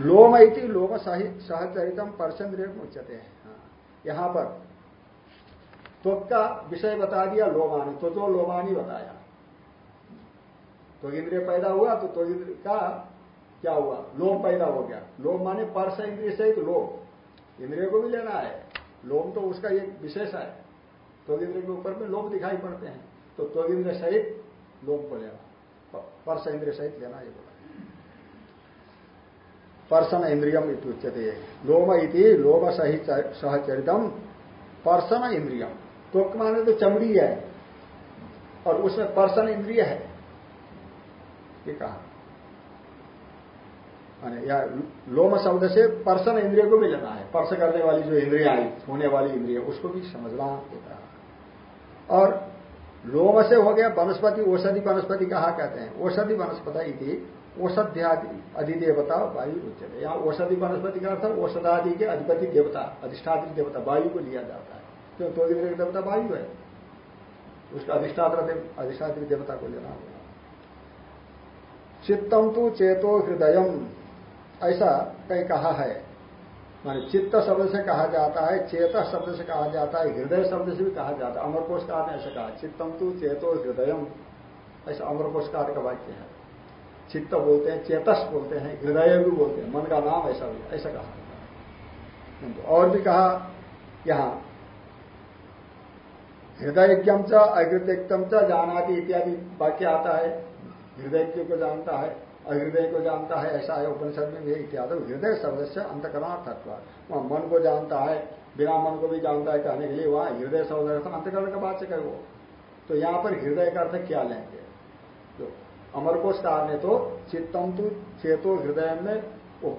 लोम इति लोम सहचरितम परचंद्रिय उच्चते हैं। हाँ। यहाँ पर त्वक का विषय बता दिया, लोमानी। तो जो लोमानी बताया। तो इंद्रिय पैदा हुआ तो तो इंद्रिय का क्या हुआ? लोम पैदा हो गया। लोम माने परस इंद्रिय सहित लोम। इंद्रिय को भी लेना है। लोम तो उसका एक विशेष है। तो इंद्रिय के ऊपर में लोम दिखाई पड़ते हैं। तो तो इंद्रिय सहित लोम को लेना। परस इंद्रिय सहित लेना ये बोला। पर्सन इंद्रियम उच्यते लोम इति लोम सहित सहचरितम। पर्सन इंद्रियम। त्वक माने तो चमड़ी है और उसमें पर्सन इंद्रिय है। ये कहा। या लोम शब्द से पर्सन इंद्रिय को भी लेना है। पर्स करने वाली जो इंद्रिया आई, होने वाली इंद्रिय, उसको भी समझना होता है। और लोम से हो गया वनस्पति, औषधि वनस्पति कहा कहते हैं। औषधि वनस्पति औषध्यादि, अधिदेवता, वायु उच्चते यहाँ औषधि वनस्पति का अर्थ औषधादि के अधिपति देवता, अधिष्ठात्री देवता, वायु को लिया जाता है। क्यों तो देवता वायु है उसका अधिष्ठात्र अधिष्ठात्री देवता को लेना होगा। चित्तम तो चेतो हृदय ऐसा कहीं कहा है। मान चित्त शब्द से कहा जाता है, चेत शब्द से कहा जाता है, हृदय शब्द से भी कहा जाता है। अमरकोशकार ने ऐसा कहा, चित्तम तू चेतो हृदय ऐसा अमरकोशकार का वाक्य है। चित्त बोलते हैं, चेतस बोलते हैं, हृदय भी बोलते हैं। मन का नाम ऐसा भी, ऐसा कहा और भी कहा, यहाँ हृदयज्ञम च अहृदयम च जानाति इत्यादि वाक्य आता है। हृदय को जानता है, अहृदय को जानता है, ऐसा है उपनिषद में भी इत्यादि। हृदय शब्द से तत्व वहाँ मन को जानता है, बिना मन को भी जानता है कहने के लिए वहाँ हृदय शब्द अंतकरण का वाचक है वो तो यहाँ पर हृदय का अर्थ क्या लेंगे? तो अमरकोशकार ने तो चित्तम तु चेतो हृदय में वो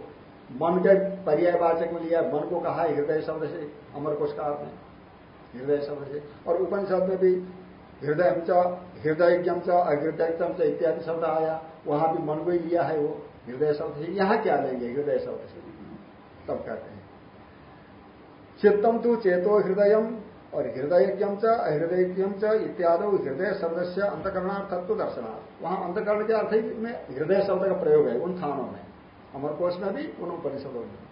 मन के पर्यायवाचक में लिया, मन को कहा हृदय शब्द से अमरकोशकार ने हृदय शब्द से और उपनिषद में भी हृदय अहृदयम च इत्यादि शब्द आया। वहाँ भी मन को ही लिया है वो। हृदय शब्द से। यहाँ क्या लेंगे? हृदय शब्द से। तब कहते हैं। चित्तम तु चेतो हृदय, और हृदयज्ञम च अहृदयज्ञम च इत्यादि हृदय शब्द से अंतकरणार्थत्व दर्शनार्थ वहाँ अंतकरण के अर्थ में हृदय शब्द का प्रयोग है उन थानों में। अमरकोश में भी उन उपनिषदों में।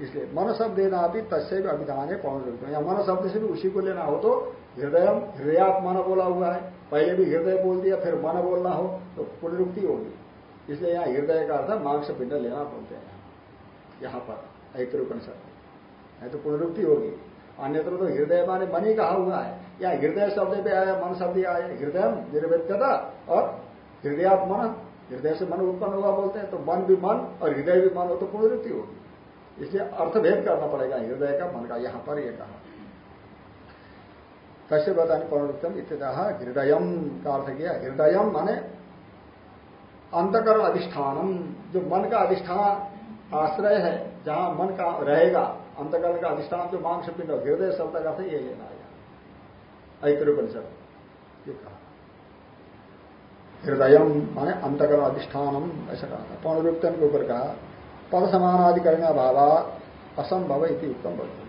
इसलिए मन शब्द देना भी तस्य भी अभिधान है पौन या मन शब्द से भी उसी को लेना हो तो हृदय हृदयात मन बोला हुआ है। पहले भी हृदय बोल दिया फिर मन बोलना हो तो पुनरुक्ति होगी। इसलिए यहाँ हृदय का अर्थ मांस पिंड लेना बोलते हैं। यहाँ पर ऐतरुपनिषद है तो पुनरुक्ति होगी। अन्यत्र तो हृदय माने मन ही कहा हुआ है। या हृदय शब्द पे आया, मन शब्द आया, हृदय निर्वेद्यता और हृदयात मन हृदय से मन उत्पन्न हुआ बोलते हैं तो मन भी मन और हृदय भी मन हो तो पुनरुक्ति होगी। इसलिए अर्थभेद करना पड़ेगा, हृदय का, मन का, यहाँ पर यह कहा। कैसे बताने पौनरुक्तम इत्यतः हृदय का अर्थ किया, हृदय माने अंतकरण अधिष्ठानम। जो मन का अधिष्ठान आश्रय है, जहाँ मन का रहेगा, अंतकरण का अधिष्ठान जो मांस पिंड हृदय शब्द का ये लेना है। ऐतर परिषद ये कहा। हृदय माने अंतकरण अधिष्ठानम, ऐसा कहा था। पौनरुक्तम के ऊपर कहा पद समानाधिकरण अभाव असंभव इति उत्तम बोलते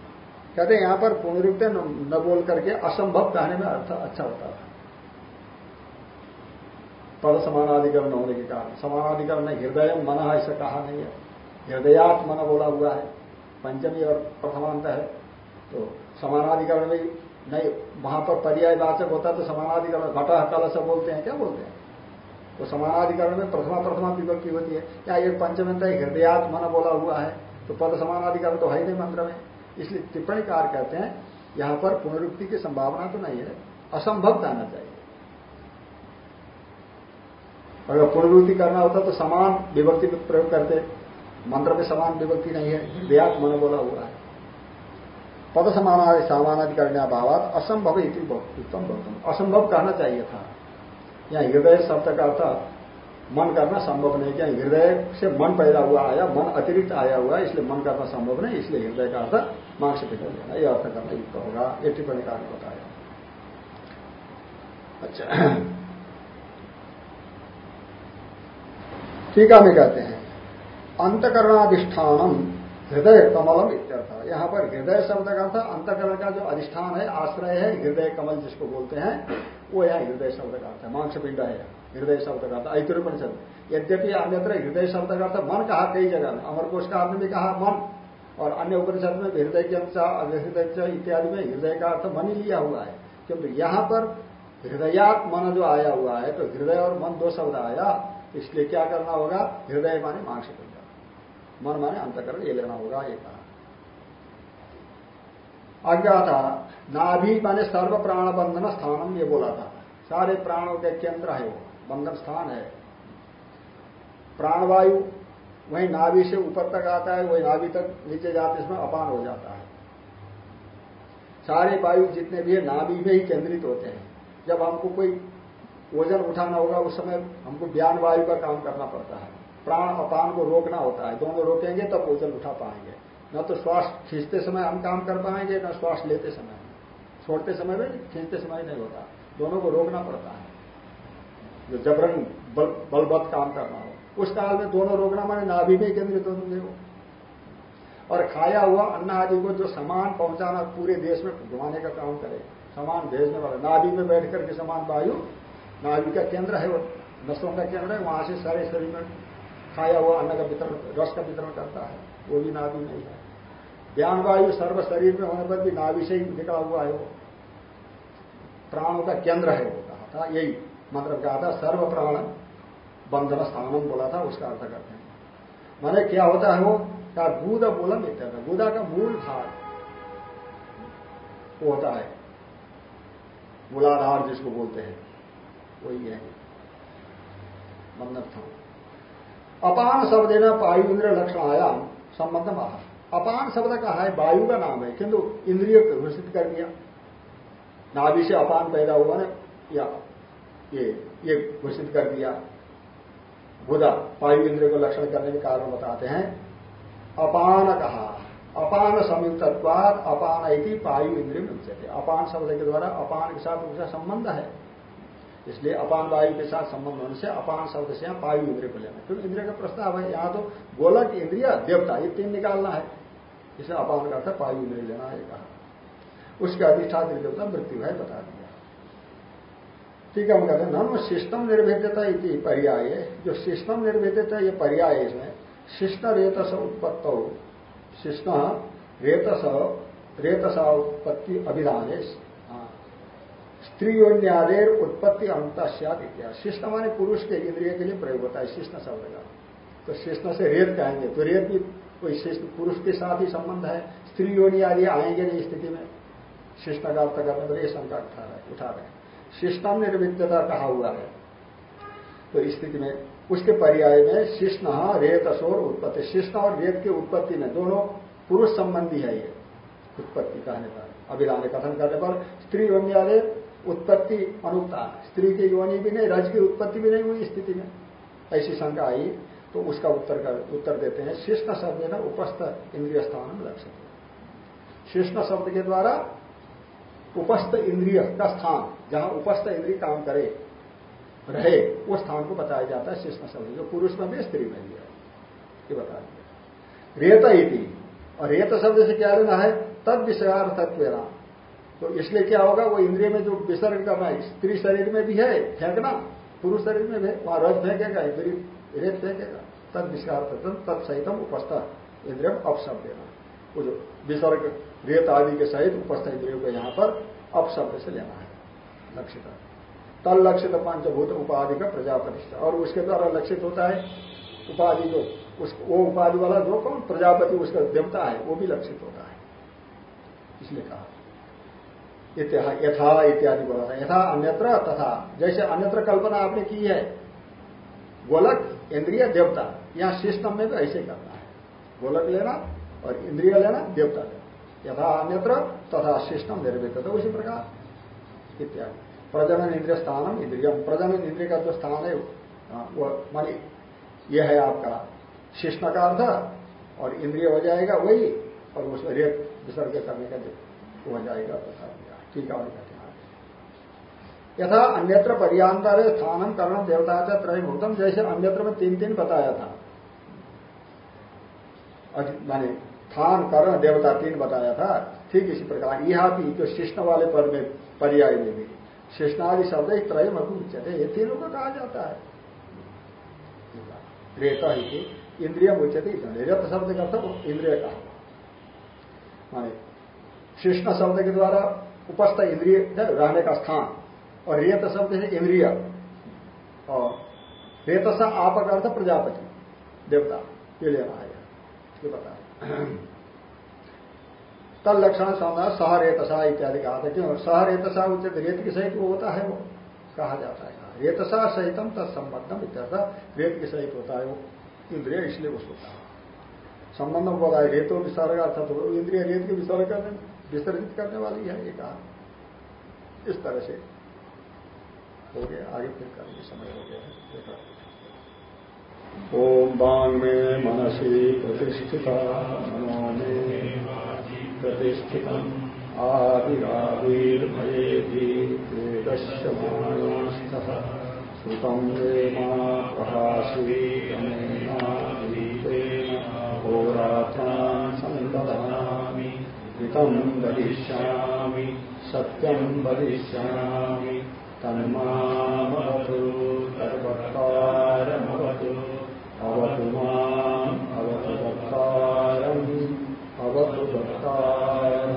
कहते हैं, यहाँ पर पुनरुक्त न बोल करके असंभव कहने में अर्थ अच्छा होता था पद समानाधिकरण होने के कारण। समानाधिकरण हृदय मन ऐसा कहा नहीं है। हृदयात मन बोला हुआ है। पंचमी और प्रथमांत है। तो समानाधिकरण में नहीं, वहाँ पर पर्याय वाचक होता तो समानाधिकरण घटा कलश बोलते हैं। क्या बोलते हैं? वो समानाधिकरण में प्रथमा प्रथमा विभक्ति होती है। या एक पंचमंत हृदयात मन बोला हुआ है तो पद समानाधिकरण तो है ही नहीं मंत्र में। इसलिए टिप्पणी कार कहते हैं, यहाँ पर पुनरुक्ति की संभावना तो नहीं है, असंभव कहना चाहिए। अगर पुनरुक्ति करना होता तो समान विभक्ति प्रयोग करते, मंत्र में समान विभक्ति नहीं है, हृदयात मन बोला हुआ है। पद समाना सामानाधिकरण अभाव असंभव उत्तम असंभव कहना चाहिए था। या हृदय शब्द का अर्थ मन करना संभव नहीं क्या? हृदय से मन पैदा हुआ आया, मन अतिरिक्त आया हुआ इसलिए मन करना संभव नहीं, इसलिए हृदय का अर्थ मांस पिता लेना यह अर्थ करना युक्त होगा। ये टिप्पणी कार्य बताया। अच्छा। टीका में कहते हैं। अंतकरणाधिष्ठानम हृदय कमलम इत्यर्थ। यहाँ पर हृदय शब्द का अर्थ अंतकरण का जो अधिष्ठान है, आश्रय है, हृदय कमल जिसको बोलते हैं, वो यहाँ हृदय शब्द का अर्थ है मांस पिंड है। हृदय शब्द का अर्थ ऐतुपनिषद यद्यपि अन्यत्र हृदय शब्द का अर्थ मन कहा कई जगह में अमरकोश का आदमी भी कहा मन, और अन्य उपनिषद में हृदय हृदय इत्यादि में हृदय का अर्थ मन ही लिया हुआ है। किंतु यहाँ पर हृदयात मन जो आया हुआ है तो हृदय और मन दो शब्द आया, इसलिए क्या करना होगा? हृदय माने मांस पिंड मन माने अंतकरण ये लेना होगा, ये कहा। आज्ञा था नाभि माने सर्व प्राण बंधन स्थानम ये बोला था। सारे प्राणों के केंद्र है वो, बंधन स्थान है। प्राणवायु, वही नाभि से ऊपर तक आता है, वही नाभि तक नीचे जाते इसमें अपान हो जाता है। सारे वायु जितने भी है, नाभि में ही केंद्रित होते हैं। जब हमको कोई वज़न उठाना होगा, उस समय हमको ज्ञान वायु का काम करना पड़ता है। प्राण अपान को रोकना होता है। दोनों रोकेंगे तब ओजन उठा पाएँगे। न तो श्वास खींचते समय हम काम कर पाएँगे न श्वास लेते समय। छोड़ते समय में खींचते समय नहीं होता। दोनों को रोकना पड़ता है। जो जबरन बल, बलबत काम करना हो। उस काल में दोनों रोकना माने नाभि में केंद्रित होंगे वो। और खाया हुआ अन्न आदि को जो सामान पहुंचाना पूरे देश में घुमाने का काम करे सामान भेजने वाला। नाभि में बैठ करके समान वायु नाभि का केंद्र है वो नसों का केंद्र है वहाँ से सारे शरीर में खाया हुआ अन्न का वितरण, रस का वितरण करता है, वो भी नाभि नहीं है। ज्ञान वायु सर्व शरीर में होने पर भी नाभि से ही निकला हुआ है वो। प्राणों का केंद्र है वो, कहा था, यही मतलब कहा था, सर्व प्राण बंधन स्थानम बोला था, उसका अर्थ करते हैं। मैंने क्या होता है वो क्या बूद मूलम इत्यादि, गुदा का मूल भाग होता है। मूलाधार जिसको बोलते हैं, वही है। मंदर था अपान शब्द ना वायु इंद्र लक्षण आया, संबंध महा अपान शब्द कहा है, वायु का नाम है, किंतु इंद्रिय घोषित कर दिया। नाभि से अपान पैदा हुआ ना, या ये ये घोषित कर दिया। बुधा, वायु इंद्रिय को लक्षण करने के कारण बताते हैं। अपान कहा, अपान संयुक्तत्वाद अपान इति वायु इंद्रिय मिलते अपान शब्द के द्वारा अपान के साथ उसका संबंध है। इसलिए अपान वायु के साथ संबंध होने से अपान शब्द से यहाँ वायु इंद्रिय को लेना क्योंकि इंद्रिय का प्रस्ताव है यहाँ तो गोलक इंद्रिय देवता ये तीन निकालना है। इसे अपान का था वायु इंद्रिय लेना है कहा। उसके अधिष्ठान देवता मृत्यु है, बता दिया। ठीक है, हम कहते हैं, ननु सिस्टम निर्भेदता इति पर्याय। जो सिस्टम निर्भेदता ये पर्याय इसमें। शिष्ण रेतस उत्पत्त। हो शिष्ण रेतस, रेतसा उत्पत्ति अभिधान। स्त्रीयोन्यादेर उत्पत्ति अनुता सियाद इत्यादि। शिष्ण माने पुरुष के इंद्रिय के लिए प्रयोग होता है शिष्ण शब्द का तो शिष्ण से रेत कहेंगे तो रेत भी कोई शिष्ण पुरुष के साथ ही संबंध है स्त्री योनि आदि आएँगे नहीं स्थिति में। शिष्ण का अर्थ करने पर यह शंका उठा रहे उठा रहे शिष्टम निर्मितता कहा हुआ है? तो स्थिति में, उसके पर्याय में शिष्ण रेतसोर उत्पत्ति। शिष्ण और रेत की उत्पत्ति में दोनों पुरुष संबंधी है ये, उत्पत्ति कहने पर, अभिधान कथन करने पर। स्त्री योनि उत्पत्ति अनुक्ता स्त्री की योनि भी नहीं, रज की उत्पत्ति भी नहीं हुई स्थिति में। ऐसी शंका आई तो उसका उत्तर कर उत्तर देते हैं। शिष्ण शब्द है उपस्थ इंद्रिय स्थान में लक्षित शिष्ण शब्द के द्वारा उपस्थ इंद्रिय का स्थान, जहाँ उपस्थ इंद्रिय काम करे, रहे उस स्थान को बताया जाता है शिष्ण शब्द जो पुरुष में भी स्त्री में भी है। ये बता दिया। रेत ही और रेत शब्द से क्या लेना है? तद विषयार्थत्व तो इसलिए क्या होगा, वो इंद्रिय में जो विसर्ग करना है स्त्री शरीर में भी है, फेंकना, पुरुष शरीर में भी वहाँ रज फेंकेगा इंद्रिय रेत फेंकेगा, तद विषयार्थ तत्सहितम उपस्थ इंद्रिय अपशब्द देना वो जो विसर्ग, रेत आदि के सहित उपस्थ इंद्रियों को यहाँ पर अपशब्द से लेना है, लक्षित। तल लक्षित पंचभूत उपाधि का प्रजापति और उसके द्वारा लक्षित होता है, उपाधि जो, उस, वो उपाधि वाला जो कौन? प्रजापति, उसका देवता है, वो भी लक्षित होता है। इसलिए कहा। यथा इत्यादि बोला था। यथा अन्यत्र तथा जैसे अन्यत्र कल्पना आपने की है गोलक इंद्रिय देवता यहाँ सिस्टम में भी ऐसे करना है। गोलक लेना और इंद्रिय लेना देवता लेना। यथा अन्यत्र तथा सिस्टम निर्मित तो उसी प्रकार। इत्यादि। प्रजनन इंद्रिय स्थानम इंद्रियम। प्रजनन इंद्रिय का जो स्थान है हाँ, वो मानी यह है आपका शिष्ण का अर्थ और इंद्रिय हो जाएगा वही और उसमें रेत विसर्ग करने का हो जाएगा तथा। ठीक है यथा अन्यत्र पर्यांतर स्थानम करण देवता का त्रय भूतम, जैसे अन्यत्र में तीन तीन बताया था। माने स्थान, करण, देवता तीन बताया था। ठीक इसी प्रकार यह भी जो शिष्ण वाले पद में, पर्याय में भी। शिष्णादि शब्द एक त्रय मधु उच्चते ये तीनों का कहा जाता है। रेता ही इंद्रिय उच्चते रेत शब्द का अर्थ इंद्रिय कहा। माने, शिष्ण शब्द के द्वारा उपस्थ इंद्रिय रहने का स्थान। और रेत शब्द है इंद्रिय। और रेतसा आप अर्थ प्रजापति, देवता। ये लेना है ये बता तल लक्षण समझा सह रेतसा इत्यादि कहा था। क्यों? सह रेतसा उचित रेत के सहित वो होता है वो। कहा जाता है रेतसा सहितम तत्संबद्धम इत्यर्थ रेत के सहित होता है वो। इंद्रिय इसलिए उसको कहा। संबंध बोला है, रेतो विसर्ग अर्थात इंद्रिय रेत के विसर्ग विसर्जित करने वाली है ये कहा इस तरह से हो गया, आगे फिर करने समय हो गया है ओम बांग में मनसी प्रतिष्ठिता मनो में प्रतिष्ठितम् आदिराविर्भयेति वेदस्य मानस्तः श्रुतम् होरात्रान् सन्दधामि ऋतम गहिष्यामि सत्यं वदिष्यामि तन्मामवतु तद्वक्तारमवतु अवतु माम् अवतु वक्तारम् अवतु वक्तारम्